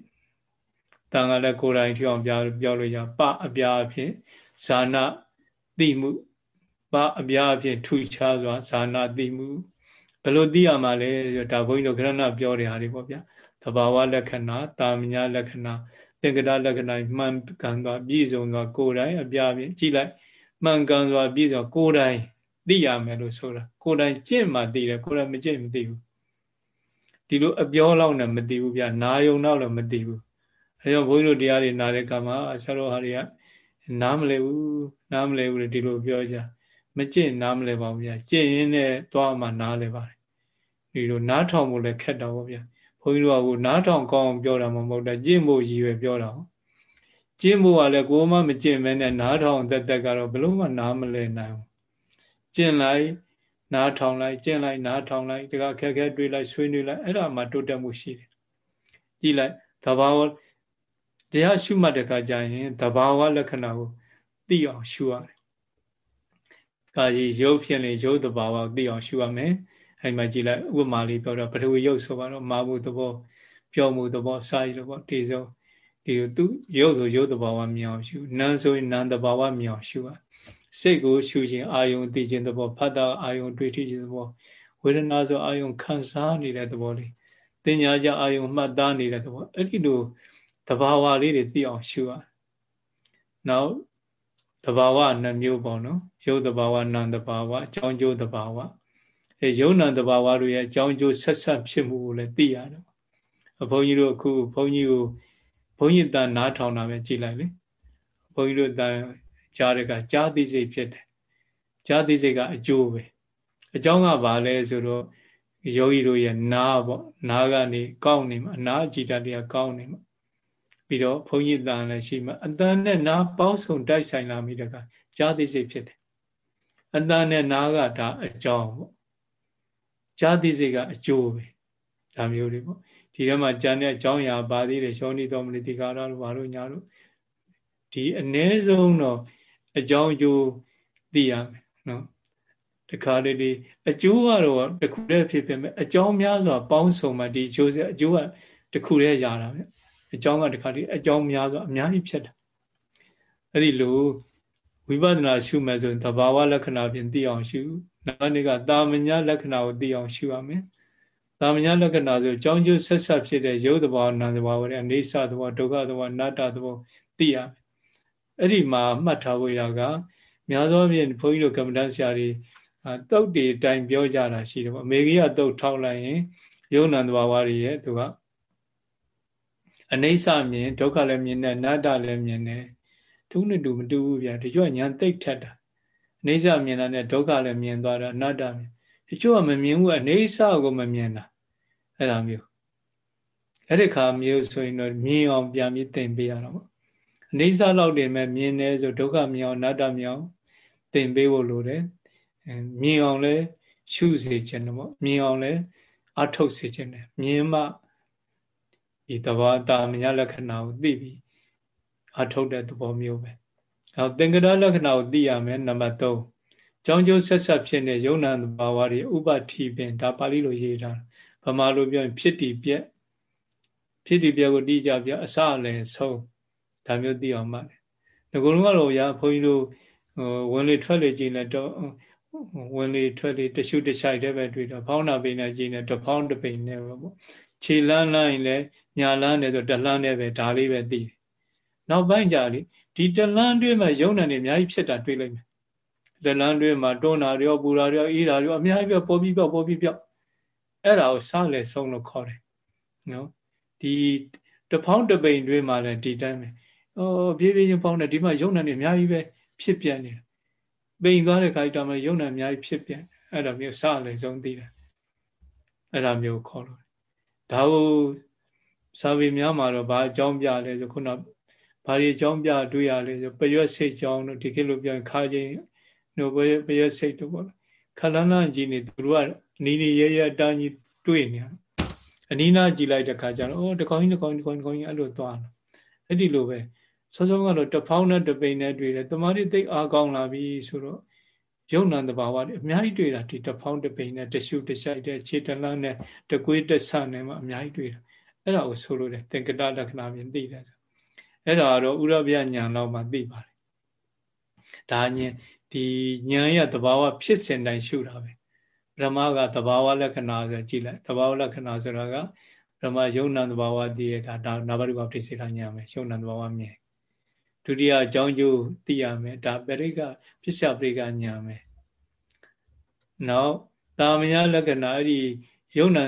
တန်ကလည်းကိုယ်တိုင်ထီအောင်ပြောပြောလို့ရပအပြားအဖြစ်ဇာနာသိမှုပအပြားအဖြစ်ထူခြားစွာဇာနာသိမှုဘယ်လိုသိရမှာလဲဒါဘုန်းကြီးတို့ခရဏပြောတဲ့ဟာတွေပေါ့ဗျာသဘာဝလက္ခဏာတာမညာလက္ခဏာသင်္ကတလက္ခဏာမှန်ကန်စွာပြည့်စုံစွာကိုယ်တိုင်အပြားအဖြစ်ကြည့်လိုက်မှန်ကန်စွာပြည့်စုံကိုယ်တိုင်သိရမယ်လို့ဆိုတာကိုယ်တိုင်ကျင့်မှသိတယ်ကိုယ်တိုင်မကျင့်မသိဘူးဒီလိုအပြောလောက်နဲ့မသိဘူးဗျာနာယုံတော့လည်းမသိဘူး အဲကြောင့်ဘုန်းကြီးတို့တရားတွေနားတဲ့ကမှာဆရာတော်ဟာတွေကနားမလဲဘူးနားမလဲဘူးဒီလိုပြောကြမကျင့်နားမလဲပါဘူးဗျာကျင့်ရင်းနဲ့သွားမှနားလဲပါတယ်ဒီလိုနားထောင်ဖို့လည်းခက်တော့ဗျာဘုန်းကြီးတို့ကနားထောင်ကောင်းပြောတာမဟုတ်တာကျင့်ဖို့ရည်ရွယ်ပြောတာကျင့်ဖို့ကလည်းကိုယ်မှမကျင့်မဲနဲ့နားထောင်သက်သက်ကတော့ဘလို့မှနားမလဲနိုင်ဘူးကျင့်လိုက်နားထောင်လိုက်ကျင့်လိုက်နားထောင်လိုက်တခါခက်ခဲတွေးလိုက်ဆွေးနွေးလိုက်အဲ့ဒါမှတိုးတက်မှုရှိတယ်ကြည့်လိုက်သဘာဝ တရားရှုမှတ်တဲ့အခါကျရင်တဘာဝလက္ခဏာကိုသိအောင်ရှုရတယ်ကာယရုပ်ဖြစ်နေရုပ်တဘာဝသိအောင်ရှုရမယ်အဲ့မှာကြည့်လိုက်ဥပမာလေးပြောတော့ပထဝီရုပ်ဆိုပါတော့မာမှုသဘောပြောမှုသဘောစာရည်သဘောဒီဆုံးဒီသူရုပ်ဆိုရုပ်တဘာဝမြင်အောင်ရှုနာမ်ဆိုရင်နာမ်တဘာဝမြင်အောင်ရှုရစိတ်ကိုရှုခြင်းအာယုံသိခြင်းသဘောဖတ်တာအာယုံတွေ့ထိခြင်းသဘောဝေဒနာဆိုအာယုံခံစားနေတဲ့သဘောလေးတင်ညာကြအာယုံမှတ်သားနေတဲ့သဘောအဲ့ဒီလို တဘာဝလေးတွေသိအောင်ရှုရနောက်တဘာဝနှမျိုးပေါ့နော်ရုပ်တဘာဝနာမ်တဘာဝအကြောင်းကျိုးတဘာဝအဲယုံနာတဘာဝတို့ရဲ့အကြောင်းကျိုးဆက်ဆက်ဖြစ်မှုကိုလည်းသိရတယ်ဘုန်းကြီးတို့အခုဘုန်းကြီးကိုဘုန်းကြီးတန်နားထောင်တာပဲကြည်လိုက်လေဘုန်းကြီးတို့တန်ကြားတဲ့ကကြားသိစိတ်ဖြစ်တယ်ကြားသိစိတ်ကအကျိုးပဲအကြောင်းကဘာလဲဆိုတော့ယောဂီတို့ရဲ့နားပေါ့နားကနေကောင်းနေမှာအနာအကြည်တတရားကောင်းနေမှာ ပြီးတော့ဘုန်းကြီးတန်လည်းရှိမှာအတန်နဲ့နားပေါင်းစုံတိုက်ဆိုင်လာမိတဲ့ကကြားသိစိတ်ဖြစ်တယ်အတန်နဲ့နားကဒါအကြောင်းပေါ့ကြားသိစိတ်ကအကျိုးပဲဒါမျိုးတွေပေါ့ဒီထဲမှာကြံတဲ့အကြောင်းအရာပါသေးတယ်ရှောနီတော်မလတိကာရတို့ဘာလို့ညာတို့ဒီအ ਨੇ ဆုံးတော့အကြောင်းအကျိုးသိရမယ်နော်တခါလေဒီအကျိုးကတော့တခုတည်းဖြစ်ဖြစ်မယ်အကြောင်းများစွာပေါင်းစုံမှဒီအကျိုးစအကျိုးကတခုတည်းရတာပဲ အကြောင်းကတခါလေအကြောင်းများစွာအများကြီးဖြစ်တာအဲ့ဒီလိုဝိပဿနာရှုမယ်ဆိုရင်သဘာဝလက္ခဏာဖြင့်သိအောင်ရှုနောက်နေ့ကတာမညာလက္ခဏာကိုသိအောင်ရှုရမယ်တာမညာလက္ခဏာဆိုအကြောင်းကျိုးဆက်ဆက်ဖြစ်တဲ့ရုပ်သဘောနာမ်သဘောတွေအနေဆသဘောဒုက္ခသဘောအနတ္တသဘောသိရမယ်အဲ့ဒီမှာမှတ်ထားဖို့ရကများသောဖြင့်ဘုန်းကြီးတို့ကမ္မဋ္ဌာန်းဆရာတွေတုတ်တွေတိုင်ပြောကြတာရှိတယ်ပေါ့အမေကြီးကတုတ်ထောက်လိုက်ရင်ယုံနံသဘာဝတွေရဲ့သူက အနေဆမြင်ဒုက္ခလည်းမြင်တယ်အနတ္တလည်းမြင်တယ်တူးနဲ့တူမတူဘူးဗျာဒီကျော်ညာသိပ်ထက်တာအနေဆမြင်တာနဲ့ဒုက္ခလည်းမြင်သွားတာအနတ္တမြင်ဒီကျော်ကမမြင်ဘူးအနေဆကိုမမြင်တာအဲ့လိုမျိုးအဲ့ဒီခါမျိုးဆိုရင်တော့မြင်အောင်ပြန်ပြီးသင်ပေးရတော့ပေါ့အနေဆလောက်တင်မဲ့မြင်တယ်ဆိုဒုက္ခမြင်အောင်အနတ္တမြင်အောင်သင်ပေးဖို့လိုတယ်မြင်အောင်လဲရှုစေခြင်းတယ်ပေါ့မြင်အောင်လဲအထုတ်စေခြင်းတယ်မြင်မှ ဒီတဘာတာမညာလက္ခဏာကိုသိပြီးအထုတ်တဲ့သဘောမျိုးပဲအဲသင်္ကရလက္ခဏာကိုသိရမယ်နံပါတ်3ကြောင်းကျိုးဆက်ဆက်ဖြစ်နေယုံနာသဘာဝတွေဥပတိပင်ဒါပါဠိလိုရေးထားဗမာလိုပြောရင်ဖြစ်တည်ပြက်ဖြစ်တည်ပြက်ကိုတိကြပြအစလည်းဆုံးဒါမျိုးသိအောင်ပါတယ်ငကုံကတော့ရာဘုန်းကြီးတို့ဟိုဝင်လေထွက်လေကြည့်နေတော့ဝင်လေထွက်လေတရှုတရှိုက်တဲ့ပဲတွေ့တော့ဖောင်းနာပိနေကြည့်နေတဖောင်းတပိနေပဲပေါ့ခြေလန်းလန်းရင်လ ည်းညာလန်းနေဆိုတလန်းနဲ့ပဲဒါလေးပဲသိတယ်နောက်ပိုင်းကြလေဒီတလန်းတွင်းမှာယုံနာနေအများကြီးဖြစ်တာတွေ့လိုက်မယ်တလန်းတွင်းမှာတွန်းတာရောပူတာရောအေးတာရောအများကြီးပဲပေါ်ပြီးပြောက်ပေါ်ပြီးပြောက်အဲ့ဒါကိုစားလေဆုံးလို့ခေါ်တယ်နော်ဒီတဖောင်းတပိန်တွင်းမှာလည်းဒီတိုင်းပဲအော်ပြေးပြေးချင်းဖောင်းတယ်ဒီမှာယုံနာနေအများကြီးပဲဖြစ်ပြနေတယ်ပိန်သွားတဲ့ခါကျတော့ယုံနာအများကြီးဖြစ်ပြန်အဲ့ဒါမျိုးစားလေဆုံးသိတယ်အဲ့ဒါမျိုးခေါ်လို့ဒါကို စာပေများမှာတော့ဘာအကြောင်းပြလဲဆိုခုနဘာတွေအကြောင်းပြတွေ့ရလဲဆိုပရွက်စိတ်ကြောင်းတို့ဒီခေတ်လိုပြန်ခါချင်းတို့ပရွက်စိတ်တို့ပေါ့ခလန်းလန်းကြီးနေသူတို့ကအနီးနီးရဲရဲအတန်းကြီးတွေ့နေအနီးနားကြည့်လိုက်တဲ့ခါကျတော့အော်တကောင်းကြီးတကောင်းကြီးတကောင်းကြီးတကောင်းကြီးအဲ့လိုသွားတယ်အဲ့ဒီလိုပဲစောစောကတော့တဖောင်းနဲ့တပိန်နဲ့တွေ့တယ်တမာတိသိအားကောင်းလာပြီဆိုတော့ယုံနံတဘာဝတွေအများကြီးတွေ့တာဒီတဖောင်းတပိန်နဲ့တရှုတရှိုက်တဲ့ခြေတလန်းနဲ့တကွေးတဆနဲ့မှအများကြီးတွေ့တာ အဲ့ဒါကိုဆိုလို့တယ်သင်္ကတလက္ခဏာမြင်သိတယ်ဆိုအဲ့ဒါကတော့ဥရပြညာတော့မှသိပါတယ်ဒါညင်ဒီညာရဲ့တဘာဝဖြစ်စဉ်တိုင်းရှုတာပဲပရမကတဘာဝလက္ခဏာဆိုကြည့်လိုက်တဘာဝလက္ခဏာဆိုတာကပရမယုံနံတဘာဝသိရတာဒါနာဘရုပပဋိစေတာညာမယ်ယုံနံတဘာဝမြင်ဒုတိယအကြောင်းကျိုးသိရမယ်ဒါပရိကပစ္စယပရိကညာမယ်နောက်တာမယလက္ခဏာအဲ့ဒီယုံနံ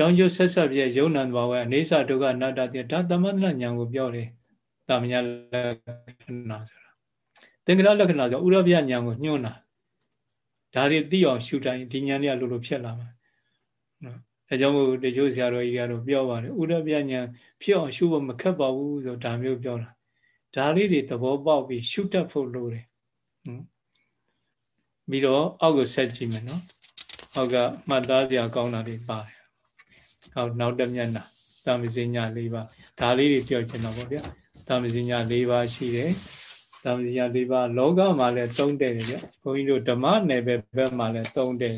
ကြောင်းကျိုးဆက်ဆက်ပြည့်ယုံနံတဘာဝအနေဆဒုက္ခအနတ္တတိဒါသမန္တညာကိုပြောတယ်တာမညာလက္ခဏာဆိုတာသင်္ကရလက္ခဏာဆိုဥရပြညာကိုညွှန်းတာဒါတွေသိအောင်ရှုတိုင်းဒီညာတွေကလိုလိုဖြစ်လာမှာနော်အဲကြောင့်မို့တချို့ဆရာတော်ကြီးကတော့ပြောပါတယ်ဥရပြညာဖြစ်အောင်ရှုဖို့မခက်ပါဘူးဆိုဒါမျိုးပြောတာဒါလေးတွေသဘောပေါက်ပြီးရှုတတ်ဖို့လိုတယ်နော်ပြီးတော့အောက်ကိုဆက်ကြည့်မယ်နော်အောက်ကမှတ်သားစရာကောင်းတာတွေပါတယ် ဟောနောက်တစ်မျက်နှာတာမစဉ္ညာ၄ပါးဒါလေးတွေပြောချင်တော့ဗောဗျာတာမစဉ္ညာ၄ပါးရှိတယ်တမ္ပဇညာ၄ပါးလောကမှာလည်းသုံးတယ်ဗျဘုန်းကြီးတို့ဓမ္မနယ်ဘက်ဘက်မှာလည်းသုံးတယ်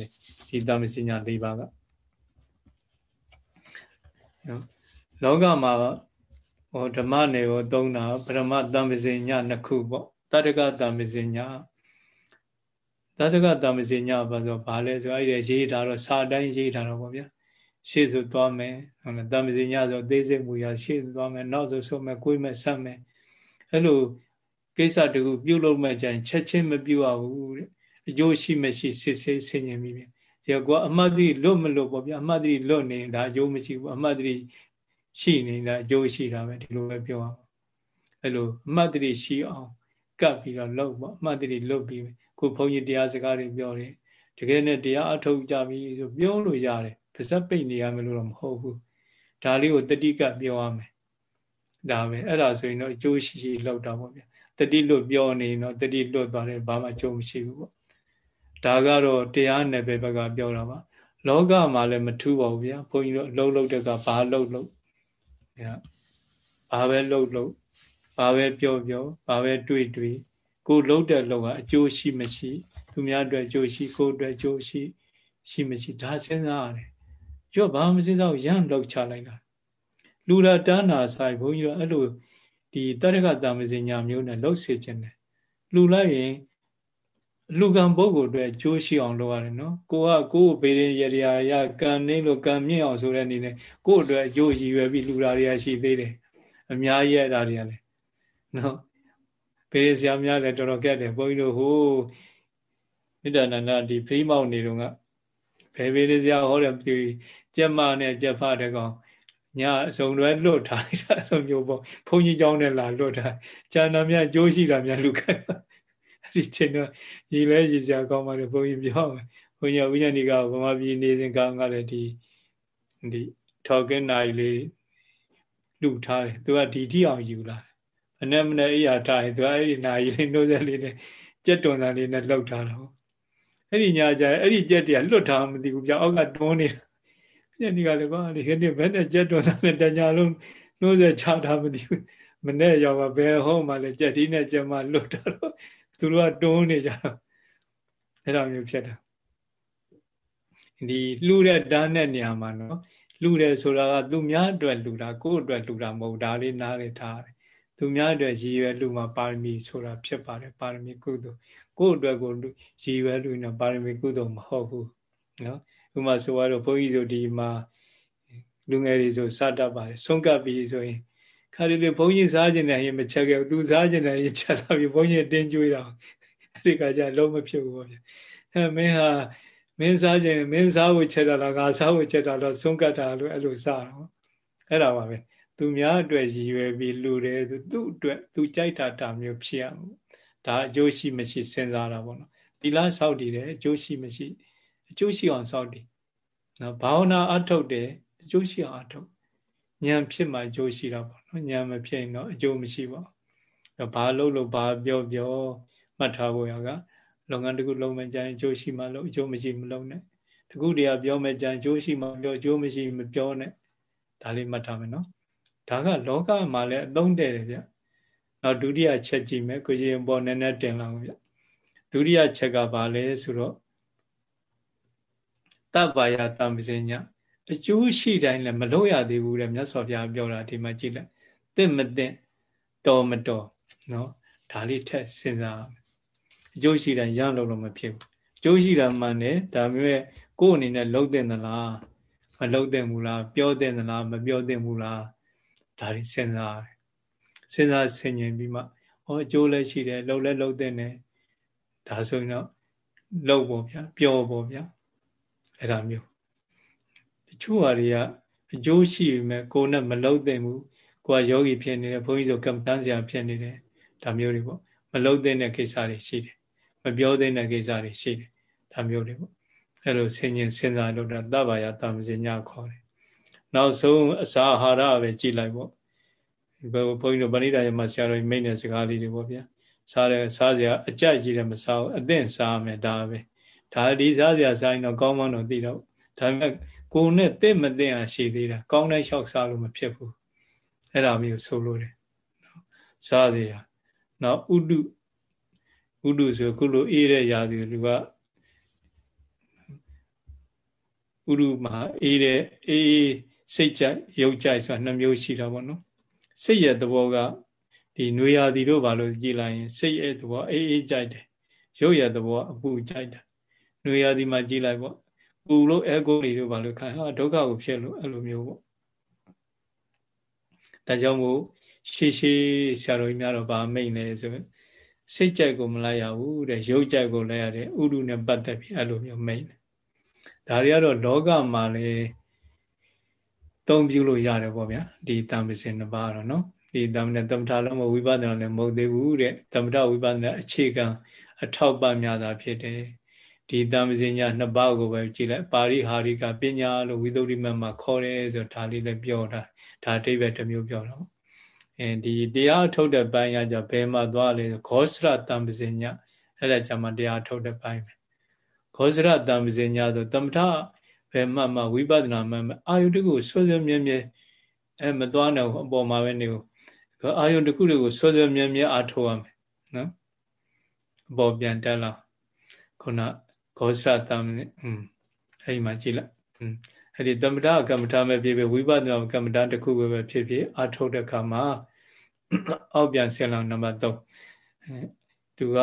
ဒီတမ္ပဇညာ၄ပါးကနော်လောကမှာဟောဓမ္မနယ်ကိုသုံးတာပရမတမ္ပဇညာနှစ်ခုပေါ့တတ္တကတမ္ပဇညာတတ္တကတမ္ပဇညာဘာဆိုဘာလဲဆိုအဲ့ဒီရေးထားတော့စာတိုင်းရေးထားတော့ပေါ့ဗျာ ရှေ့ဆိုသွားမယ်ဟုတ်လားတမ္ပဇညာဆိုအသေးစိတ်မူရရှေ့သွားမယ်နောက်ဆိုဆိုမယ်ကိုယ်မဲ့ဆက်မယ်အဲ့လိုကိစ္စတခုပြုလုပ်မဲ့ကြရင်ချက်ချင်းမပြုရဘူးတဲ့အကျိုးရှိမရှိစစ်ဆေးဆင်ញင်ပြီးပြီဒီကွာအမှတ်တိလွတ်မလွတ်ပေါ့ဗျာအမှတ်တိလွတ်နေတာအကျိုးမရှိဘူးအမှတ်တိရှိနေတာအကျိုးရှိတာပဲဒီလိုပဲပြောအောင်အဲ့လိုအမှတ်တိရှိအောင်ကပ်ပြီးတော့လုပ်ပေါ့အမှတ်တိလွတ်ပြီးခုဘုန်းကြီးတရားစကားတွေပြောတယ်တကယ်နဲ့တရားအထုတ်ကြပြီဆိုပြောလို့ရတယ် ပါဇက်ပိတ်နေရမယ်လို့တော့မဟုတ်ဘူးဒါလေးကိုတတိကပြောရမယ်ဒါပဲအဲ့ဒါဆိုရင်တော့အကျိုးရှိရှိလောက်တာပေါ့ဗျာတတိလွတ်ပြောနေရင်တော့တတိလွတ်သွားတယ်ဘာမှအကျိုးမရှိဘူးပေါ့ဒါကတော့တရားနယ်ပယ်ဘက်ကပြောတာပါလောကမှာလည်းမထူးပါဘူးဗျာဘုန်းကြီးတို့အလုံးလုံးတက်ကဘာလုံးလုံးဘာပဲလုံးလုံးဘာပဲပြောပြောဘာပဲတွေ့တွေ့ကိုလုံးတဲ့လုံးကအကျိုးရှိမရှိ သူများအတွက်အကျိုးရှိကိုအတွက်အကျိုးရှိရှိမရှိဒါစဉ်းစားရတယ် ကျော့ဘာမစဉ်းစားဘူးရမ်းလောက်ချလိုက်တာလူရတန်းနာဆိုင်ဘုန်းကြီးတို့အဲ့လိုဒီတရကတာမစင်ညာမျိုးနဲ့လှုပ်စေခြင်းတယ်လူလိုက်ရင်လူကံပုဂ္ဂိုလ်အတွက်ကြိုးရှိအောင်လုပ်ရတယ်နော်ကိုကကိုယ်ဘေးရင်ရရရကံနေလို့ကံမြင့်အောင်ဆိုတဲ့အနေနဲ့ကိုယ့်အတွက်အကျိုးရည်ရွယ်ပြီးလူတာတွေကရှိသေးတယ်အများကြီးရတာတွေကလည်းနော်ဘေးရင်ဆရာများလည်းတော်တော်ကက်တယ်ဘုန်းကြီးတို့ဟိုမေတ္တာနန္ဒဒီဖိမောက်နေတော့ ကဘယ်ဘေးရင်ဆရာဟောတယ်ကြက်မနဲ့ကြက်ဖတဲ့ကောင်ညအစုံတွဲလွတ်ထားလိုက်တာလိုမျိုးပေါ့ဘုန်းကြီးเจ้าနဲ့လာလွတ်ထားကျန်တာများကြိုးရှိတာများလူခိုင်းအဲ့ဒီချိန်တော့ရည်လဲရည်စရာကောင်းပါလေဘုန်းကြီးပြောမယ်ဘုန်းကြီးဝိညာဉ်ဒီကဗမာပြည်နေစဉ်ကငါလည်းဒီဒီထော်ကင်းနိုင်လေးလူထားတယ်သူကဒီတိအောင်ယူလာအနဲ့မနဲ့အိယာထားရင်သူကအဲ့ဒီနိုင်လေးနှိုးဆက်လေးနဲ့ကြက်တွန်သားလေးနဲ့လှုပ်ထားတော့ အဲ့ဒီညာကြအဲ့ဒီကြက်တည်းလွတ်ထားမသိဘူးပြအောက်ကတွန်းနေတာညနေကလည်းကွာဒီခနေ့ဘယ်နဲ့ကြက်တော်သားနဲ့တညာလုံးနှိုးဆက်ချတာမသိဘူးမနဲ့ရောက်ပါဘယ်ဟောမှလည်းကြက်ဒီနဲ့ကြက်မှလွတ်တာတော့သူတို့ကတွန်းနေကြတော့အဲ့လိုမျိုးဖြစ်တာဒီလှူတဲ့ဓာတ်နဲ့နေရာမှာနော်လှူတယ်ဆိုတာကသူများအတွက်လှူတာကိုယ့်အတွက်လှူတာမဟုတ်ဒါလေးနားလေထားတယ်သူများအတွက်ရည်ရွယ်လှူမှာပါရမီဆိုတာဖြစ်ပါတယ်ပါရမီကုသိုလ် ကိုယ့်အတွက်ကိုရည်ရွယ်လှူနေပါရမီကုသိုလ်မဟုတ်ဘူးနော်ဥမာဆိုတော့ဘုန်းကြီးဆိုဒီမှာလူငယ်တွေဆိုစတတ်ပါတယ်ဆုံးကပ်ပြီးဆိုရင်ခါရီလေဘုန်းကြီးစားခြင်းနဲ့ရင်မချက်ခဲ့ဘူးသူစားခြင်းနဲ့ရင်ချက်လာပြီးဘုန်းကြီးတင်းကျွေးတာအဲ့ဒီကကြလုံးမဖြစ်ဘူးပေါ့ဗျအဲမင်းဟာမင်းစားခြင်းမင်းစားဖို့ချက်တာလားငါစားဖို့ချက်တာလားဆုံးကပ်တာလို့အဲ့လိုစားတော့အဲ့ဒါပါပဲသူများအတွက်ရည်ရွယ်ပြီးလူတယ်သူသူ့အတွက်သူကြိုက်တာတာမျိုးဖြစ်ရမှာ ဒါအကျိုးရှိမရှိစဉ်းစားတာပေါ့နော်သီလဆောက်တည်တယ်အကျိုးရှိမရှိအကျိုးရှိအောင်စောင့်တည်နော်ဘာဝနာအထုတ်တယ်အကျိုးရှိအောင်အထုတ်ဉာဏ်ဖြစ်မှအကျိုးရှိတာပေါ့နော်ဉာဏ်မဖြစ်ရင်တော့အကျိုးမရှိပါဘူးဘာလို့လို့ဘာပြောပြောမှတ်ထားဖို့ရကလုပ်ငန်းတစ်ခုလုပ်မယ်ကြရင်အကျိုးရှိမှလုပ်အကျိုးမရှိမလုပ်နဲ့တခုတည်းကပြောမယ်ကြရင်အကျိုးရှိမှပြောအကျိုးမရှိမပြောနဲ့ဒါလေးမှတ်ထားမယ်နော်ဒါကလောကမှာလည်းအသုံးတဲ့တယ်ဗျ နောက်ဒုတိယချက်ကြည့်မယ်ကိုကြီးပေါ်နည်းနည်းတင်လာအောင်ဗျဒုတိယချက်ကဘာလဲဆိုတော့တပ္ပါယတမ္ပစညအကျိုးရှိတိုင်းလည်းမလို့ရသေးဘူးတဲ့မြတ်စွာဘုရားပြောတာဒီမှာကြည့်လိုက်တင့်မတင့်တော်မတော်နော်ဒါလေးထက်စဉ်းစားအကျိုးရှိတိုင်းရလို့လို့မဖြစ်ဘူးအကျိုးရှိတာမှန်တယ်ဒါပေမဲ့ကိုယ်အနေနဲ့လှုပ်တဲ့သလားမလှုပ်တဲ့ဘူးလားပြောတဲ့သလားမပြောတဲ့ဘူးလားဒါလေးစဉ်းစားတယ် စဉ်းစားဆင်ခြင်ပြီးမှဟောအကျိုးလည်းရှိတယ်လှုပ်လည်းလှုပ်တဲ့နဲ့ဒါဆိုရင်တော့လှုပ်ပေါ့ဗျာပြောပေါ့ဗျာအဲ့ဒါမျိုးတချို့ဟာတွေကအကျိုးရှိပေမဲ့ကိုယ်နဲ့မလုံးသိမ့်ဘူးကိုကယောဂီဖြစ်နေတယ်ဘုန်းကြီးဆိုကမ္ဘာတန်းစရာဖြစ်နေတယ်ဒါမျိုးတွေပေါ့မလုံးသိတဲ့ကိစ္စတွေရှိတယ်မပြောသိတဲ့ကိစ္စတွေရှိတယ်ဒါမျိုးတွေပေါ့အဲ့လိုဆင်ញင်စဉ်းစားလို့တာတဗ္ဗာယတမစညာခေါ်တယ်နောက်ဆုံးအစာအာဟာရပဲကြည်လိုက်ပေါ့ ဘုန်းကြီးတို့ဗဏိဒာယမဆရာတော်မိတ်တဲ့စကားလေးတွေပေါ့ဗျာစားတယ်စားစရာအကြက်ကြီးတယ်မစားဘူးအသင့်စားမယ်ဒါပဲဒါဒီစားစရာစားရင်တော့ကောင်းမှတော့သိတော့ဒါပေမဲ့ကိုယ်နဲ့တင့်မတင့်အောင်ရှိသေးတာကောင်းတဲ့လျှောက်စားလို့မဖြစ်ဘူးအဲ့ဒါမျိုးဆိုလို့တယ်နော်စားစရာနောက်ဥဒုဥဒုဆိုခုလိုအေးတဲ့ရာသီလူကဥဒုမှာအေးတဲ့အေးစိတ်ကြိုက်ရုပ်ကြိုက်ဆိုတာနှမျိုးရှိတာပေါ့နော် စိတ်ရဲ့သဘောကဒီနွေရာသီတို့ဘာလို့ကြည်လိုက်ရင်စိတ်ရဲ့သဘောအေးအေးကြိုက်တယ်ရုပ်ရဲ့သဘောအပူကြိုက်တယ်နွေရာသီမှာကြည်လိုက်ပေါ့ပူလို့အဲကိုတွေတို့ဘာလို့ခံဟာဒုက္ခကိုဖြစ်လို့အဲ့လိုမျိုးပေါ့ဒါကြောင့်မို့ရှေးရှေးဆရာတော်ကြီးများတော့ဗာမိတ်နေဆိုစိတ်ကြိုက်ကိုမလိုက်ရဘူးတဲ့ရုပ်ကြိုက်ကိုလိုက်ရတယ်ဥဒုနဲ့ပတ်သက်ပြီးအဲ့လိုမျိုးမိတ်နေဒါတွေကတော့လောကမှာလည်း သုံးပြုလို့ရတယ်ပေါ့ဗျာဒီတံပစင်နှစ်ပါးတော့နော်ဒီတမ္မနဲ့တမ္မထာလုံးမဝိပဿနာလည်းမဟုတ်သေးဘူးတဲ့တမ္မထဝိပဿနာအခြေခံအထောက်ပံ့များတာဖြစ်တယ်ဒီတမ္ပစင်ညာနှစ်ပါးကိုပဲကြည့်လိုက်ပါရိဟာရိကပညာလို့ဝိသုဒ္ဓိမမှာခေါ်တယ်ဆိုဒါလေးလည်းပြောတာဒါအတိပ္ပယ်တစ်မျိုးပြောတော့အဲဒီတရားထုတ်တဲ့ပိုင်းကကြဘယ်မှာသွားလဲဂောစရတံပစင်ညာအဲ့ဒါကြမှာတရားထုတ်တဲ့ပိုင်းပဲဂောစရတံပစင်ညာဆိုတမ္မထ ဘယ်မှမှဝိပဿနာမှအာယုတကုဆွဆွမြဲမြဲအဲမသွားနိုင်ဘူးအပေါ်မှာပဲနေဘူးအာယုတကုတွေကိုဆွဆွမြဲမြဲအားထုတ်ရမယ်နော်အပေါ်ပြန်တက်လာခုနဂောစရတံอืมအဲ့ဒီမှာကြည့်လိုက်อืมအဲ့ဒီတမ္မတာကမ္မတာပဲဖြစ်ဖြစ်ဝိပဿနာကမ္မတာတစ်ခုပဲဖြစ်ဖြစ်အာထုတ်တဲ့အခါမှာအောက်ပြန်ဆင်းလာနံပါတ်3သူက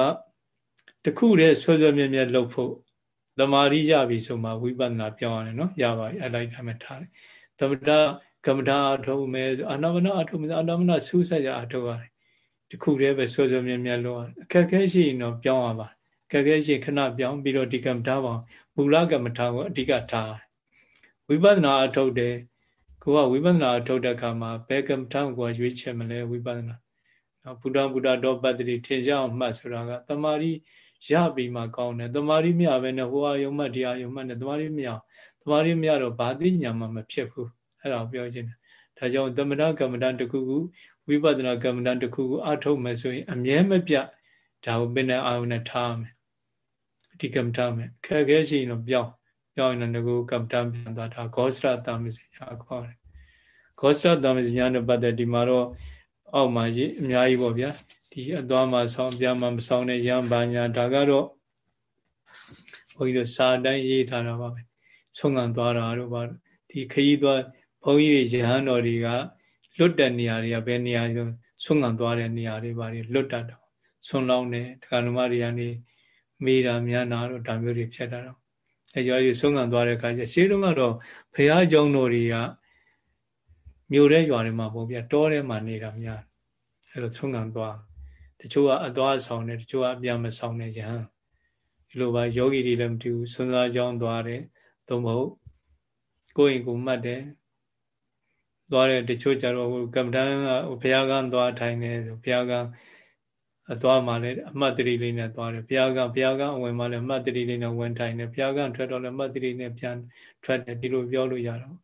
တခုတည်းဆွဆွမြဲမြဲလှုပ်ဖို့ သမာဓိရပြီဆိုမှဝိပဿနာပြောင်းရတယ်နော်ရပါပြီအဲ့လိုက်ထားမှထားတယ်သမထကမ္မထာအထုတ်မယ်အာနာမနာအထုတ်မယ်အာနာမနာစူးစက်ကြအထုတ်ရတယ်တခုတည်းပဲဆွဆွမြဲမြဲလုပ်ရတယ်အခက်ခဲရှိရင်တော့ပြောင်းရပါခက်ခဲရှိခဏပြောင်းပြီးတော့ဒီကမ္မထာပေါင်းမူလကမ္မထာကိုအဓိကထားဝိပဿနာအထုတ်တယ်ကိုကဝိပဿနာအထုတ်တဲ့အခါမှာဘယ်ကမ္မထာကိုရွေးချယ်မလဲဝိပဿနာနော်ဘုဒ္ဓဘုဒ္ဓတော့ပတ္တိထင်ရှားအောင်မှတ်ဆိုတာကတမာရီ ရပြီးမှကောင်းတယ်တမာရီမြပဲနဲ့ဟိုအာယုံမှတ်ဒီအာယုံမှတ်နဲ့တမာရီမြတမာရီမြတော့ဘာသိညာမှမဖြစ်ဘူးအဲ့ဒါပြောချင်တယ်ဒါကြောင့်သမဏကမ္မဋ္ဌာန်းတစ်ခုခုဝိပဿနာကမ္မဋ္ဌာန်းတစ်ခုခုအထုတ်မယ်ဆိုရင်အမြဲမပြတ်ဒါကိုပင်တဲ့အာယုံနဲ့ထားမယ်ဒီကမ္မဋ္ဌာန်းမယ်ခက်ခဲရှိရင်တော့ပြောင်းပြောင်းရင်လည်းကိုကမ္မဋ္ဌာန်းပြန်သွားတာဂောစရတာမစညာခေါ်တယ်ဂောစရတာမစညာနဲ့ပတ်သက်ဒီမှာတော့အောက်မှာရေးအများကြီးပေါ့ဗျာ ဒီအသွားမှာဆောင်းပြန်မှာမဆောင်းတဲ့ရံဘာညာဒါကတော့ဘုန်းကြီးတို့စာတိုင်းရေးထားတာပါပဲဆုံးခံသွားတာတို့ပါဒီခရီးသွားဘုန်းကြီးတွေရဟန်းတော်တွေကလွတ်တဲ့နေရာတွေကဘယ်နေရာဆိုဆုံးခံသွားတဲ့နေရာတွေပါလွတ်တတ်တော့ဆွန်လောင်းတယ်ဒကာနမတွေကနေမေးတာများနာတော့ဒါမျိုးတွေဖြစ်တာတော့အဲကြောင့်ဆုံးခံသွားတဲ့အခါကျရှေးတုန်းကတော့ဘုရားကျောင်းတော်တွေကမြို့ထဲရွာတွေမှာပေါ့ဗျာတောထဲမှာနေတာများအဲလိုဆုံးခံသွား တချို့ကအသွားဆောင်တယ်တချို့ကအပြန်မဆောင်တယ်ယဟန်ဒီလိုပါယောဂီတွေလည်းမတူဘူးစွန်းစားကြောင်းသွားတယ်သို့မဟုတ်ကိုယ်ရင်ကိုမှတ်တယ်သွားတယ်တချို့ကြတော့ဟိုကမ္မဋ္ဌာန်းကဘုရားကသွားထိုင်တယ်ဆိုဘုရားကအသွားမှလည်းအမှတ်တရလေးနဲ့သွားတယ်ဘုရားကဘုရားကအဝင်မှလည်းအမှတ်တရလေးနဲ့ဝင်ထိုင်တယ်ဘုရားကထွက်တော့လည်းအမှတ်တရနဲ့ပြန်ထွက်တယ်ဒီလိုပြောလို့ရတော့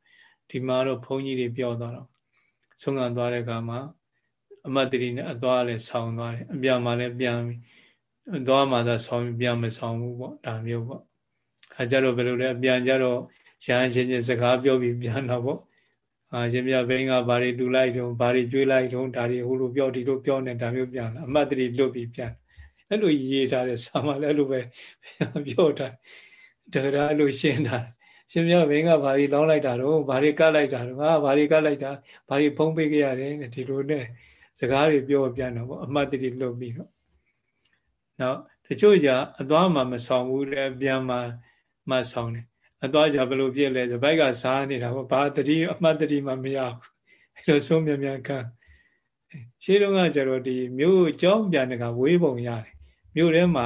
ဒီမှာတော့ဘုန်းကြီးတွေပြောသွားတော့ဆုံးခံသွားတဲ့အခါမှာ အမတ်တရီနဲ့အသွားလည်းဆောင်းသွားတယ်အပြန်မှာလည်းပြန်ပြီးအသွားမှာသာဆောင်းပြန်မဆောင်းဘူးပေါ့ဒါမျိုးပေါ့ခါကြတော့ဘယ်လိုလဲအပြန်ကြတော့ရဟန်းချင်းချင်းစကားပြောပြီးပြန်တော့ပေါ့အာရှင်ပြဘိန်းကဘာတွေတူလိုက်တုံးဘာတွေကျွေးလိုက်တုံးဒါတွေဟိုလိုပြောဒီလိုပြောနေဒါမျိုးပြန်လာအမတ်တရီလွတ်ပြီးပြန်အဲ့လိုရေးထားတဲ့စာမလည်းအဲ့လိုပဲပြောတာတကယ်အဲ့လိုရှင်းတာရှင်ပြဘိန်းကဘာတွေလောင်းလိုက်တာတော့ဘာတွေကတ်လိုက်တာတော့ငါဘာတွေကတ်လိုက်တာဘာတွေဖုံးပေးခဲ့ရတယ်ဒီလိုနဲ့ စကားတွေပြောပြန်တော့ဗောအမှတ်တရလှုပ်ပြီးတော့နောက်တချို့ကြအသွားမှမဆောင်ဘူးလေပြန်မှမှဆောင်တယ်အသွားကြဘယ်လိုပြည့်လဲဆိုဘိုက်ကစားနေတာဗောဘာတတိအမှတ်တတိမှမရဘူးအဲ့လိုဆုံးမြန်မြန်ခံရှင်းတော့ကကျတော့ဒီမြို့အကြောင်းပြန်တကဝေးပုံရတယ်မြို့ထဲမှာ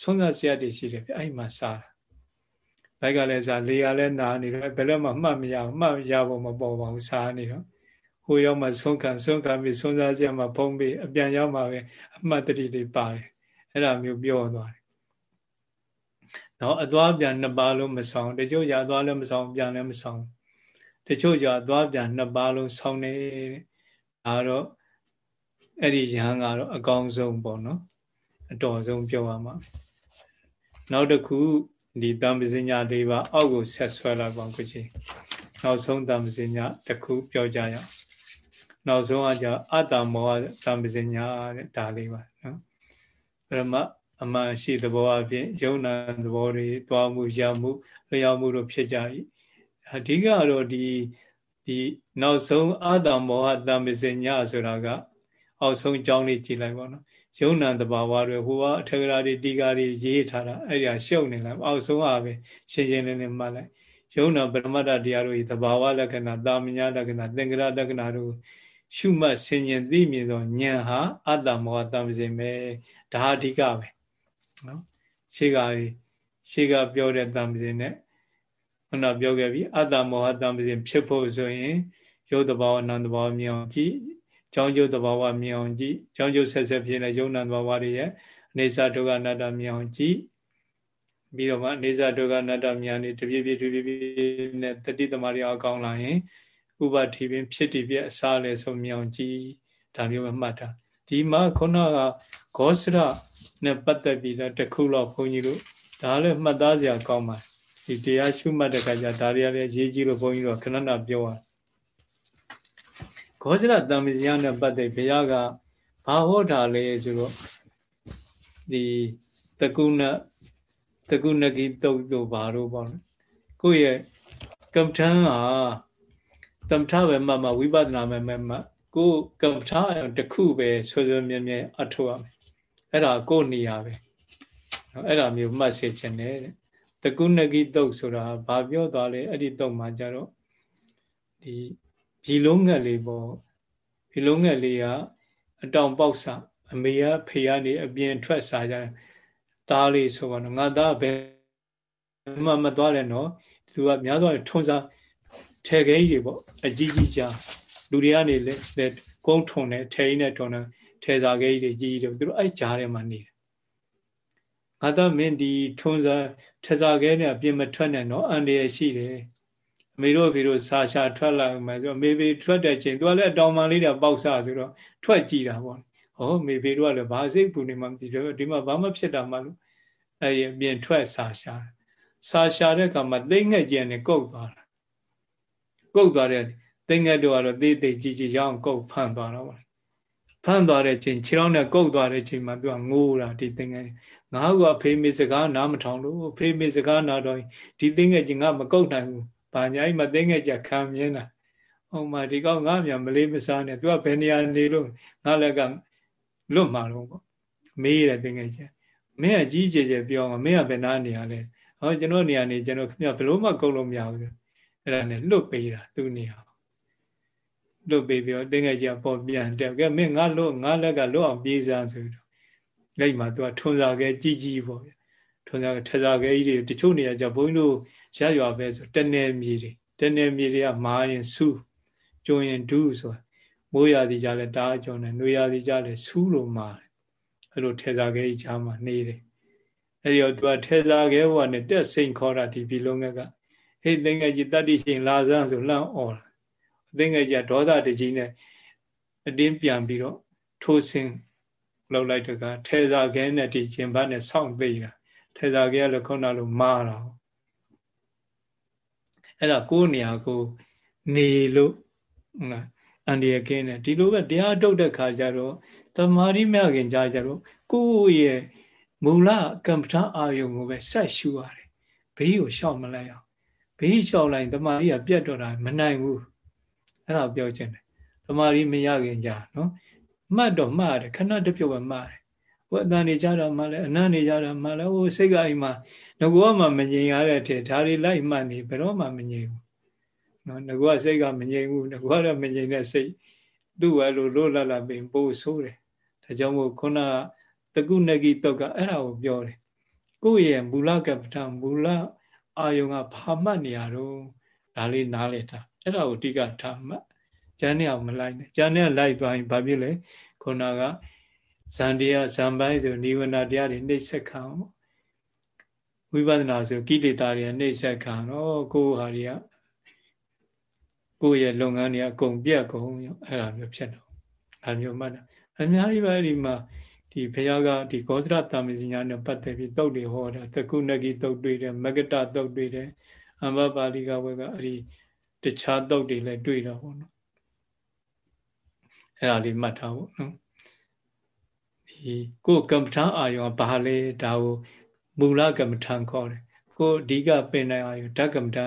ဆွမ်းစားဆရာတွေရှိတယ်ပြအဲ့မှာစားတာဘိုက်ကလည်းစားလေယာလည်းနာနေတယ်ဘယ်တော့မှမှတ်မရဘူးမှတ်ရဖို့မပေါ်ပါဘူးစားနေတော့ ဟိုရောက်မှဆုံးခံဆုံးခံပြီးဆုံးစားစရာမှဖုံးပြီးအပြန်ရောက်မှပဲအမှတ်တတိလေးပါတယ်အဲ့ဒါမျိုးပြောသွားတယ်နော်အသွားပြန်နှစ်ပါးလုံးမဆောင်တချို့ရအသွားလည်းမဆောင်ပြန်လည်းမဆောင်တချို့ကြအသွားပြန်နှစ်ပါးလုံးဆောင်နေဒါတော့အဲ့ဒီရဟန်းကတော့အကောင်းဆုံးပေါ့နော်အတော်ဆုံးပြောရမှာနောက်တစ်ခုဒီတံပစဉ္ညာ၄ပါးအောက်ကိုဆက်ဆွဲလိုက်ပါကိုကြီးနောက်ဆုံးတံပစဉ္ညာတစ်ခုပြောကြရအောင် နောက်ဆုံးကကြအတ္တမောဟသံပစညာတဲ့ဒါလေးပါနော်ပရမအမှန်ရှိသဘောအပြင်ယုံနာသဘောတွေတွားမှုရမှုလျောက်မှုတို့ဖြစ်ကြ၏အဓိကတော့ဒီဒီနောက်ဆုံးအတ္တမောဟသံပစညာဆိုတာက အောက်ဆုံးအကြောင်းလေးကြည့်လိုက်ပါနော်ယုံနာတဘာဝတွေဟိုကအထက်ကရာတွေတီကာတွေရေးထားတာအဲ့ဒါရှုပ်နေလိုက်အောက်ဆုံးအားပဲရှင်းရှင်းလင်းလင်းမှတ်လိုက်ယုံနာပရမတ္တတရားတို့ဤတဘာဝလက္ခဏာတာမညာလက္ခဏာသင်္ကရလက္ခဏာတို့ ရှုမှတ်ဆင်ញင်သိမြင်သောဉာဏ်ဟာအတ္တမောဟတံပစင်ပဲဒါအဓိကပဲနော်ရှေ့ကရှေ့ကပြောတဲ့တံပစင်နဲ့ခုနပြောခဲ့ပြီအတ္တမောဟတံပစင်ဖြစ်ဖို့ဆိုရင်ယုတ်တဘာဝအနန္တဘာဝမြင်အောင်ကြည့်ကြောင်းကျိုးတဘာဝမြင်အောင်ကြည့်ကြောင်းကျိုးဆက်ဆက်ဖြစ်နေယုံနံတဘာဝတွေရဲ့အနေစာဒုက္ခအနတ္တမြင်အောင်ကြည့်ပြီးတော့မှအနေစာဒုက္ခအနတ္တမြင်နေတပြည့်ပြည့်တပြည့်ပြည့်နဲ့တတိသမารီအကောင်းလာရင် ဥပတိပင်ဖြစ်တည်ပြအစားလဲဆိုမြင်အောင်ကြည့်ဒါမျိုးပဲမှတ်တာဒီမှာခုနကဂောစရနဲ့ပတ်သက်ပြီးတော့တခုတော့ဘုန်းကြီးတို့ဒါလည်းမှတ်သားစရာကောင်းပါတယ်ဒီတရားရှုမှတ်တဲ့ခါကျဒါတွေကလည်းရေးကြည့်လို့ဘုန်းကြီးတို့ခဏခဏပြောရဂောဇရတံမဇယနဲ့ပတ်သက်ဘုရားကဘာဟောတာလဲဆိုတော့ဒီတကုဏတကုဏဂီတုတ်တို့ဘာလို့ပေါ့လဲကိုယ့်ရဲ့ကမ္မထံဟာ တမ္ထပဲမှမှဝိပဿနာပဲမှမှကိုကမ္မထတခုပဲဆွေဆွေမြဲမြဲအထောက်ရမယ်အဲ့ဒါကိုနေရပဲနော်အဲ့ဒါမျိုးမှတ်စေချင်တယ်တဲ့တကုဏဂီတုတ်ဆိုတာဘာပြောသွားလဲအဲ့ဒီတုတ်မှာကြတော့ဒီဘီလုံးငက်လေးပေါ့ဘီလုံးငက်လေးကအတောင်ပေါက်စာအမေကဖေကနေအပြင်ထွက်စားကြတယ်သားလေးဆိုတော့ငါသားဘယ်မှမသွားလဲနော်သူကများသောထုံစား ထဲခဲကြီးတွေပေါ့အကြီးကြီးကြားလူတွေကနေလဲကုန်းထုံတယ်ထဲကြီးနဲ့ထုံတယ်ထဲစားခဲကြီးတွေကြီးတယ်သူတို့အဲ့ကြားထဲမှာနေတယ်ငါသားမင်းဒီထုံစားထဲစားခဲနဲ့အပြင်မထွက်နဲ့နော်အန်တရရှိတယ်အမေတို့ဖေတို့စာရှာထွက်လာမှဆိုမေဖေထွက်တဲ့ချိန်သူကလည်းအတောင်မှန်လေးတွေပေါက်စားဆိုတော့ထွက်ကြည့်တာပေါ့ဟောမေဖေတို့ကလည်းဘာစိတ်ပူနေမှမသိတော့ဒီမှာဘာမှဖြစ်တာမှလို့အဲ့ဒီအပြင်ထွက်စာရှာစာရှာတဲ့အခါမှာသိငှက်ကျန်နေကုတ်သွားတာ ကုတ်သွားတဲ့သိငှက်တို့ကတော့သေးသေးကြီးကြီးရောင်းကုတ်ဖန့်သွားတော့ဖန့်သွားတဲ့ချိန်ခြေထောက်နဲ့ကုတ်သွားတဲ့ချိန်မှာသူကငိုးတာဒီသိငှက်ငါ့ကအဖေမေစကားနားမထောင်လို့ဖေမေစကားနားတော့ဒီသိငှက်ကြီးငါမကုတ်နိုင်ဘူးဘာညာကြီးမသိငယ်ကြခံမြင်တာဟိုမှာဒီကောက်ငါ့မြန်မလေးမစားနဲ့သူကဘယ်နေရာနေလို့ငါလက်ကလွတ်မှာတော့ပေါ့မေးရတယ်သိငယ်ကြမင်းအကြီးကျယ်ကျယ်ပြောမှာမင်းကဘယ်နာနေရလဲဟောကျွန်တော်နေရာနေကျွန်တော်ခင်ဗျဘလို့မှကုတ်လို့မရဘူး အဲ့ဒါနဲ့လွတ်ပေးတာသူ့နေရာလွတ်ပေးပြီးတော့သိငယ်ကြပေါ်ပြန်တက်ကဲမင်းငါလွတ်ငါလက်ကလွတ်အောင်ပြေးစမ်းဆိုပြီးတော့အဲ့မှာသူကထွန်စာခဲကြီးကြီးပေါ့ဗျထွန်စာထစာခဲကြီးတွေတချို့နေရာကျဘုန်းကြီးတို့ရရွာပဲဆိုတနယ်မြေတွေတနယ်မြေတွေကမာရင်ဆူးကျုံရင်ဒူးဆိုတာမိုးရာသီကြလဲတားကျုံတယ်နှွေရာသီကြလဲဆူးလို့မာတယ်အဲ့လိုထေစာခဲကြီးချာမှာနေတယ်အဲ့ဒီတော့သူကထေစာခဲဘဝနဲ့တက်စိန်ခေါ်တာဒီဘီလုံးက ဟေးသိငယ်ကြီးတတ္တိရှင်လာစမ်းဆိုလှမ်းអော်လာသိငယ်ကြီးဒေါသတကြီးနဲ့အတင်းပြန်ပြီးတော့ထိုးစင်လောက်လိုက်တကထေစာခဲနဲ့ဒီကျင်ဘတ်နဲ့စောင့်သိတာထေစာခဲကလည်းခုနလိုမာတာအဲ့ဒါကိုယ်နေရာကိုနေလို့ဟုတ်လားအန္တရာယ်ကင်းတယ်ဒီလိုပဲတရားထုတ်တဲ့ခါကျတော့တမာရီမြခင်ကြကြတော့ကိုယ့်ရဲ့မူလကမ္ပဋ္ဌအာယုံကိုပဲဆက်ရှုရတယ်ဘေးကိုရှောက်မလိုက်အောင် ဘေးရှောက်လိုက်တမာရီကပြတ်တော့တာမနိုင်ဘူးအဲ့ဒါပြောချင်တယ်တမာရီမရခင်ကြနော်မှတ်တော့မှတ်ရတယ်ခဏတစ်ပြုတ်ပဲမှတ်တယ်ဟိုအတန်နေကြတာမှလည်းအနံ့နေကြတာမှလည်းဟိုစိတ်ကအိမ်မှာငကောမှမငြိမ်ရတဲ့ထက်ဒါတွေလိုက်မှတ်နေဘယ်တော့မှမငြိမ်ဘူးနော်ငကောစိတ်ကမငြိမ်ဘူးငကောတော့မငြိမ်တဲ့စိတ်သူ့ဝဲလိုလို့လတ်လတ်ပင်ပို့ဆိုးတယ်ဒါကြောင့်မို့ခုနတကုနဂိတုတ်ကအဲ့ဒါကိုပြောတယ်ကိုယ့်ရဲ့မူလကပ္ပထမူလ အာယုံကဘာမှတ်နေရတော့ဒါလေးနားလေတာအဲ့ဒါကိုအဓိကထားမှတ်ကျန်နေအောင်မလိုက်နဲ့ကျန်နေလိုက်သွားရင်ဘာဖြစ်လဲခုနကဇန်တရားဇန်ပိုင်းဆိုနိဝရဏတရားတွေနှိမ့်ဆက်ခံအောင်ဝိပဿနာဆိုကိလေသာတွေနှိမ့်ဆက်ခံတော့ကိုယ်ဟာတွေကကိုယ့်ရဲ့လုပ်ငန်းတွေအကုန်ပြတ်ကုန်အဲ့ဒါမျိုးဖြစ်တော့အဲမျိုးမှတ်တာအများကြီးပဲဒီမှာ ဒီဘုရားကဒီဂောဇရတာမဇညာနဲ့ပတ်သက်ပြီးတုတ်တွေဟောတာတကုနဂီတုတ်တွေ့တယ်မဂတတုတ်တွေ့တယ်အမ္ဘပါဠိကဘွဲကအဲ့ဒီတခြားတုတ်တွေလည်းတွေ့တော့ဘောနော်အဲ့ဒါလေးမှတ်ထားဖို့နော်ဒီကိုကမ္မထာအာယုံကဘာလဲဒါကိုမူလကမ္မထာခေါ်တယ်ကိုအဓိကပင်နိုင်အာယုံဓကမ္မထာ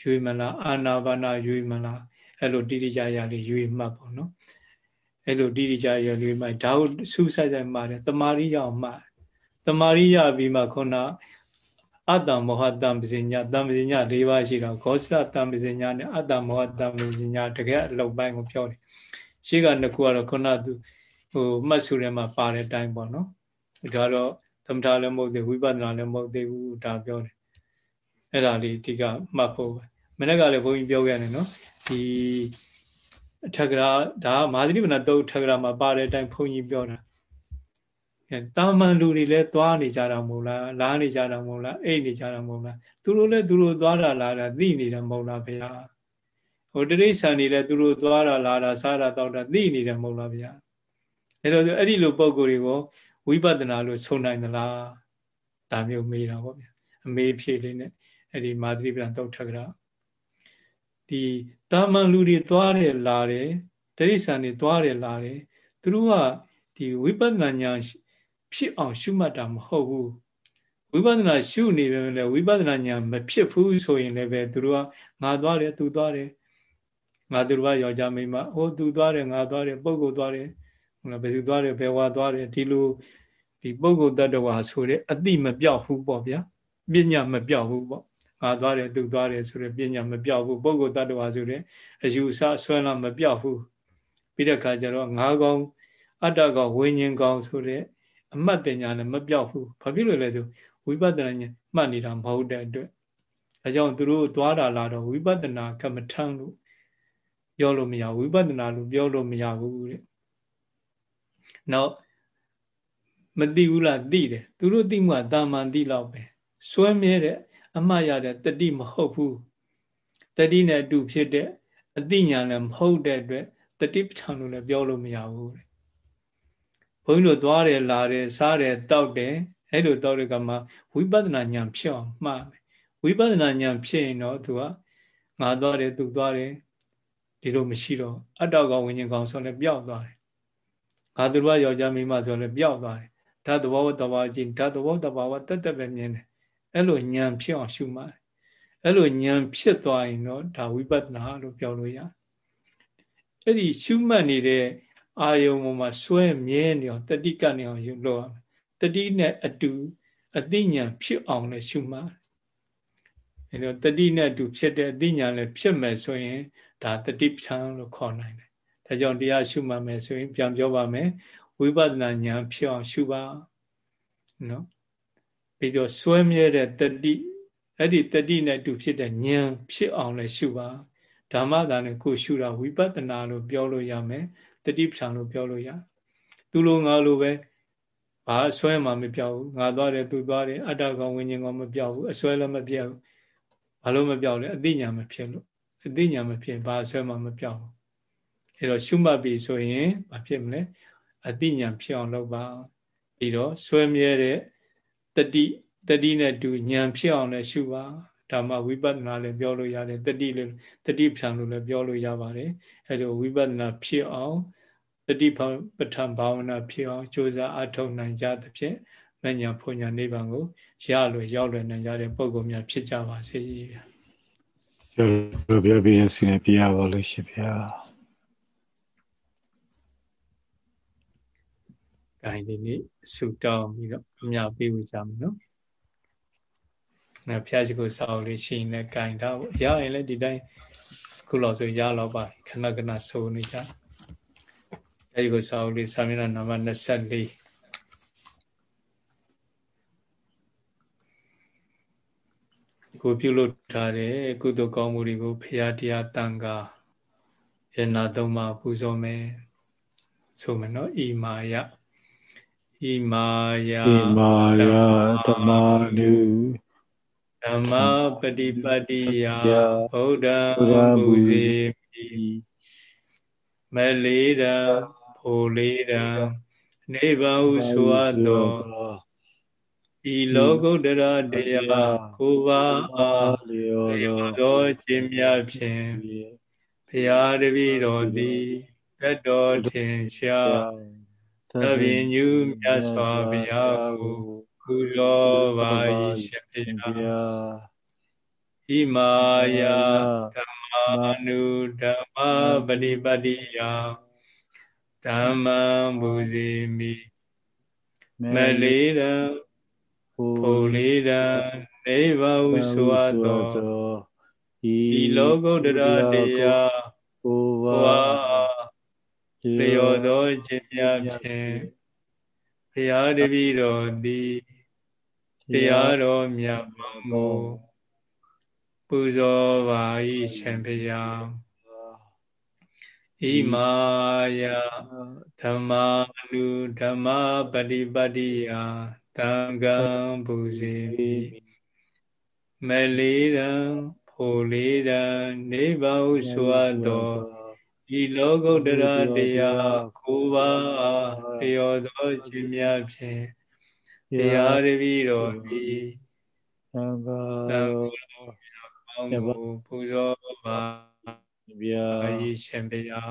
ယူမလားအာနာပါနာယူမလားအဲ့လိုတိတိကျကျလေးယူမှတ်ပေါ့နော် အဲ့လိုတိတိကျကျလေးမှတ်ဒါကိုစူးစိုက်စိုက်မှတ်တယ်တမာရိယအောင်မှတ်တမာရိယပြီးမှခုနအတ္တမောဟတံပဇိညာတံပဇိညာ၄ပါးရှိတော့ဂောစရတံပဇိညာနဲ့အတ္တမောဟတံပဇိညာတကယ်အလုပ်ပိုင်းကိုပြောတယ်ရှေ့ကနှစ်ခုကတော့ခုနသူဟိုမှတ်စုထဲမှာပါတဲ့အတိုင်းပေါ့နော်ဒါတော့သမထလည်းမဟုတ်သေးဝိပဿနာလည်းမဟုတ်သေးဘူးဒါပြောတယ်အဲ့ဒါလေးဒီကမှတ်ဖို့မနေ့ကလည်းဘုန်းကြီးပြောခဲ့တယ်နော်ဒီအ ထက်ကရာဒါမာသရိပနာတုတ်ထက်ကရာမှာပါတဲ့အတိုင်းဘုန်းကြီးပြောတာတာမန်လူတွေလည်းသွားနေကြတာမဟုတ်လားလားနေကြတာမဟုတ်လားအိတ်နေကြတာမဟုတ်လားသူတို့လည်းသူတို့သွားတာလာတာသိနေတာမဟုတ်လားဗျာဟိုတရိษံနေလည်းသူတို့သွားတာလာတာစားတာတောက်တာသိနေတယ်မဟုတ်လားဗျာအဲ့တော့အဲ့ဒီလိုပုံကိုယ်တွေကိုဝိပဿနာလို့ဆုံးနိုင်သလားဒါမျိုးမေးတာပေါ့ဗျာအမေးဖြေလေးနဲ့အဲ့ဒီမာသရိပန်သုတ်ထကရာ ဒီတာမန်လူတွေသွားတယ်လာတယ်တရိษံတွေသွားတယ်လာတယ်သူတို့ကဒီဝိပဿနာဉာဏ်ဖြစ်အောင်ရှုမှတ်တာမဟုတ်ဘူးဝိပဿနာရှုနေပေမဲ့လည်းဝိပဿနာဉာဏ်မဖြစ်ဘူးဆိုရင်လည်းပဲသူတို့ကငါသွားတယ်သူသွားတယ်ငါသူတို့ကယောက်ျားမိန်းမဟိုသူသွားတယ်ငါသွားတယ်ပုဂ္ဂိုလ်သွားတယ်ဟုတ်လားဘယ်သူသွားတယ်ဘယ်ဝါသွားတယ်ဒီလိုဒီပုဂ္ဂိုလ်တ attva ဆိုတဲ့အတိမပြောက်ဘူးပေါ့ဗျာပညာမပြောက်ဘူးပေါ့ ငါသွားတယ်သူသွားတယ်ဆိုတဲ့ပညာမပြောက်ဘူးပုဂ္ဂိုလ်တ attva ဆိုတဲ့အယူဆဆွဲလာမပြောက်ဘူးပြီးတဲ့အခါကျတော့ငါးကောင်အတ္တကောင်ဝိညာဉ်ကောင်ဆိုတဲ့အမှတ်တင်ညာလည်းမပြောက်ဘူးဘာဖြစ်လို့လဲဆိုဝိပဿနာဉာဏ်မှတ်နေတာမဟုတ်တဲ့အတွက်အဲကြောင့်သူတို့သွားတာလာတော့ဝိပဿနာကမ္မထံလို့ပြောလို့မရဝိပဿနာလို့ပြောလို့မရဘူးတဲ့နောက်မသိဘူးလားသိတယ်သူတို့သိမှတာမန်သိလောက်ပဲစွဲမြဲတဲ့ အမှတ်ရတဲ့တတိမဟုတ်ဘူးတတိနဲ့အတူဖြစ်တဲ့အသိဉာဏ်လည်းမဟုတ်တဲ့အတွက်တတိပဋ္ဌာန်လို့လည်းပြောလို့မရဘူးတဲ့ဘုန်းကြီးတို့သွားတယ်လာတယ်စားတယ်တောက်တယ်အဲ့လိုတောက်တဲ့ကမှဝိပဿနာဉာဏ်ဖြစ်အောင်မှားမယ်ဝိပဿနာဉာဏ်ဖြစ်ရင်တော့သူကငါသွားတယ်သူသွားတယ်ဒီလိုမရှိတော့အတ္တကောင်ဝิญဉ်ကောင်ဆိုလည်းပျောက်သွားတယ်ငါသူတို့ယောက်ျားမိန်းမဆိုလည်းပျောက်သွားတယ်ဓာတ်သဘောတဘာကြည့်ဓာတ်သဘောတဘာဝတက်တက်ပဲမြင်တယ် အဲ့လိုဉာဏ်ဖြစ်အောင်ရှုမှတ်အဲ့လိုဉာဏ်ဖြစ်သွားရင်တော့ဒါဝိပဿနာလို့ပြောလို့ရတယ်အဲ့ဒီရှုမှတ်နေတဲ့အာယုံပေါ်မှာစွဲမြဲနေအောင်တတိကနေအောင်ယူလို့ရမယ်တတိနဲ့အတူအသိဉာဏ်ဖြစ်အောင်လည်းရှုမှတ်အဲတော့တတိနဲ့အတူဖြစ်တဲ့အသိဉာဏ်လည်းဖြစ်မယ်ဆိုရင်ဒါတတိပဋ္ဌာန်လို့ခေါ်နိုင်တယ်ဒါကြောင့်တရားရှုမှတ်မယ်ဆိုရင်ပြန်ပြောပါမယ်ဝိပဿနာဉာဏ်ဖြစ်အောင်ရှုပါနော် ပြီးတော့စွဲမြဲတဲ့တတိအဲ့ဒီတတိနဲ့အတူဖြစ်တဲ့ဉာဏ်ဖြစ်အောင်လည်းရှုပါဓမ္မသာနဲ့ကိုရှုတာဝိပဿနာလို့ပြောလို့ရမယ်တတိပဋ္ဌာန်လို့ပြောလို့ရသူလိုငါလိုပဲဘာအစွဲမှမပြောက်ဘူးငါသွားတယ်သူသွားတယ်အတ္တကောင်ဝิญဉ်ကောင်မပြောက်ဘူးအစွဲလည်းမပြောက်ဘူးဘာလို့မပြောက်လဲအသိဉာဏ်မဖြစ်လို့အသိဉာဏ်မဖြစ်ဘာအစွဲမှမပြောက်ဘူးအဲတော့ရှုမှတ်ပြီဆိုရင်ဘာဖြစ်မလဲအသိဉာဏ်ဖြစ်အောင်လုပ်ပါပြီးတော့စွဲမြဲတဲ့ တတိတတိနဲ့တူဉာဏ်ဖြစ်အောင်လည်းရှုပါဒါမှဝိပဿနာလည်းပြောလို့ရတယ်တတိလည်းတတိပဋ္ဌာန်လို့လည်းပြောလို့ရပါတယ်အဲလိုဝိပဿနာဖြစ်အောင်တတိပဋ္ဌာန်ဘာဝနာဖြစ်အောင်ကြိုးစားအထောက်နိုင်ကြသဖြင့်မညာဖွညာနိဗ္ဗာန်ကိုရလွယ်ရောက်လွယ်နိုင်ကြတဲ့ပုဂ္ဂိုလ်များဖြစ်ကြပါစေဗျာကျော်တို့ပြပြစီနေပြရပါလို့ရှိဗျာ ဂိုင်းဒီနေ့ဆုတောင်းပြီးတော့အများပေးဝကြမယ်နော်နော်ဖျားရှိခိုးစာအုပ်လေးရှိရင်လည်းဂိုင်းထားဖို့ရရင်လည်းဒီတိုင်းခုလောက်ဆိုရတော့ပါခဏခဏဆိုနေကြအဲဒီကိုစာအုပ်လေးစာမျက်နှာနံပါတ်24ကိုပြုလုပ်ထားတဲ့ကုသိုလ်ကောင်းမှုတွေကိုဖရာတရားတန်ခါယနာသုံးပါပူဇော်မယ်ဆိုမယ်နော်ဣမာယ ဣမာယဣမာယဓမ္မာနုဓမ္မပฏิပတ်တိယဗုဒ္ဓဘုဇေမိမလေးတံဖိုလေးတံနိဗ္ဗာန်ဟုဆိုအပ်သောဤလောကုတ္တရာတရားကိုပါအားလျော်သောခြင်းများဖြင့်ဘုရားတပည့်တော်သည်တတ်တော်ထင်ရှား သဗ္ဗညုမြတ်စွာဘုရားကိုကုလောပါ၏ရှင်ဘုရားဣမာယဓမ္မာနုဓမ္မပฏิပတ္တိယဓမ္မံဘူဇိမိမလေးတံဘူလေးတံနေဘဟုဆိုအပ်သောဤလောကုတ္တရာတရားဘုရား လျော်သောခြင်းများဖြင့်ဘုရားတပည့်တော်သည်တရားတော်မြတ်ပါမို့ပူဇော်ပါ၏ရှင်ဘုရားဣမာယဓမ္မာလူဓမ္မပฏิပတ္တိယသံဃံပူဇေမိမလေးတံဖိုလေးတံနေပါဟုဆိုအ ပ်သောဤလောကုတ္တရာတရားကိုပါလျော်သောခြင်းများဖြင့်တရားတပည့်တော်သည်သံဃာတော်ကောင်းကိုပူဇော်ပါဗျာဤရှင်ဗျာ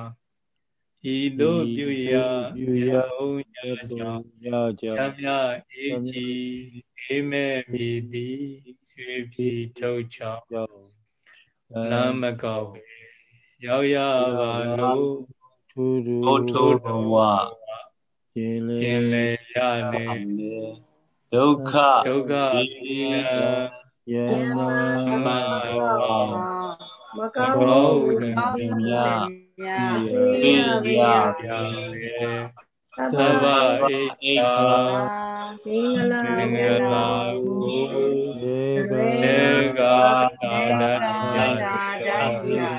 ဤသို့ပြုရာပြုရာဘုံညာကြောင့်ညာကြောင့်မြတ်အေးကြီးအေးမဲ့မြည်သည်ရွှေပြည်ထုတ်ချောင်းလမ်းမကောက် ရောက်ရပါလို့ထူထူဘုထုတော်ဝရှင်လေရှင်လေရလေဒုက္ခဒုက္ခယမမမကောင်းမြတ်ပြေရသဗ္ဗအိသာမင်္ဂလာမင်္ဂလာဒေဂာတာဒယာ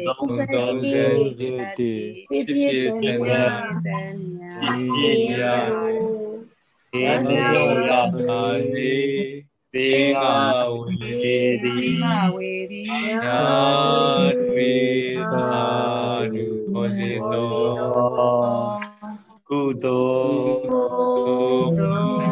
ယခုယူတလူယူတယဘာဘာကိုဘာစေယာ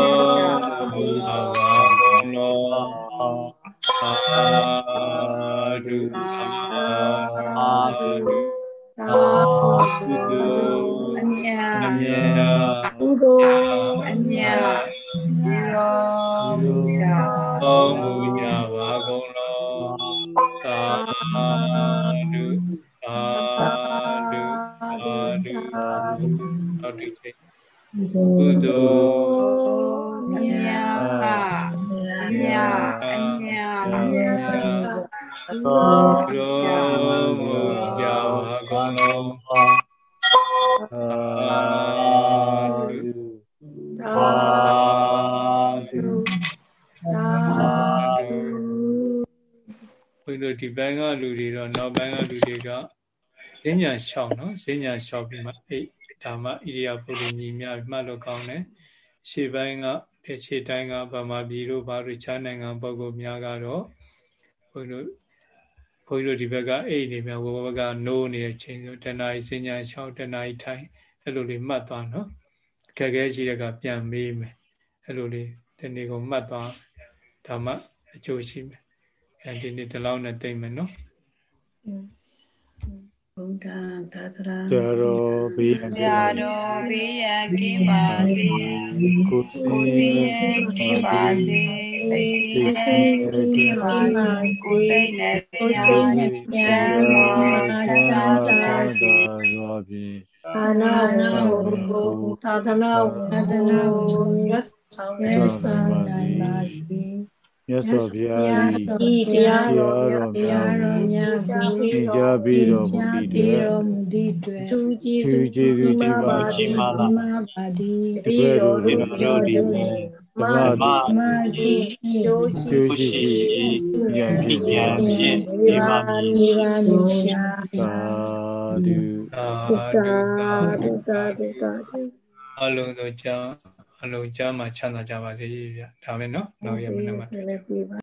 6နော်ဈဉ္ညာ6ပြီးမှ8ဒါမှဣရိယာပုရိညီမြမှတ်လို့ကောင်းတယ်ရှေ့ပိုင်းကရှေ့တိုင်းကဗမာပြည်တို့ဘာတို့ခြားနိုင်ငံပုဂ္ဂိုလ်များကတော့ဘုန်းတို့ဘုန်းတို့ဒီဘက်က8နေမြဝဘကနိုးနေတဲ့ချိန်ဆိုတဏှာဈဉ္ညာ6တဏှာထိုင်အဲ့လိုလေးမှတ်သွားနော်အခက်ခဲရှိတဲ့ကပြန်မေးမယ်အဲ့လိုလေးဒီနေ့ကိုမှတ်သွားဒါမှအကျိုးရှိမယ်အဲဒီနေ့ဒီလောက်နဲ့သိမ့်မယ်နော် ဘုဒ္ဓသာသနာကြာတော်ဘေးရန်ကြာတော်ဘေးရန်ကင်းပါစေကိုယ်စီရဲ့ကင်းပါစေစိတ်စီရဲ့ကင်းပါစေကိုယ်စိတ်နဲ့ကိုယ်စိတ်နဲ့ကျမ်းမာချမ်းသာသာရောဖြင့်အာနာနာကိုသာသနာဝန္ဒနာကိုရဆောင်ရဆောင်နိုင်ပါစေ မြတ်စွာဘုရား၏ဤတရားတော်တော်များများများသင်ကြားပေးတော်မူသည့်အတွက်တော်မူသည့်အတွက်သူကျေးသူဇူးကျေးဇူးကြီးပါကြီးမားလာမာပါသည်တပည့်တော်တို့ကျွန်တော်တို့ဒီဓမ္မမမာတိတို့ရှိကျိုးရှိရှိဉာဏ်ဖြင့်ဉာဏ်ဖြင့်ဒီဒီပါမှာဒီပါမြတ်ရှာသာဓုအာဒုက္ခဒုက္ခဒုက္ခဒုက္ခအလုံးစုံကြောင့် အလုံးကြားမှာချမ်းသာကြပါစေဗျာဒါပဲเนาะနောက်ရမနေ့မှာ လည်းပြပါ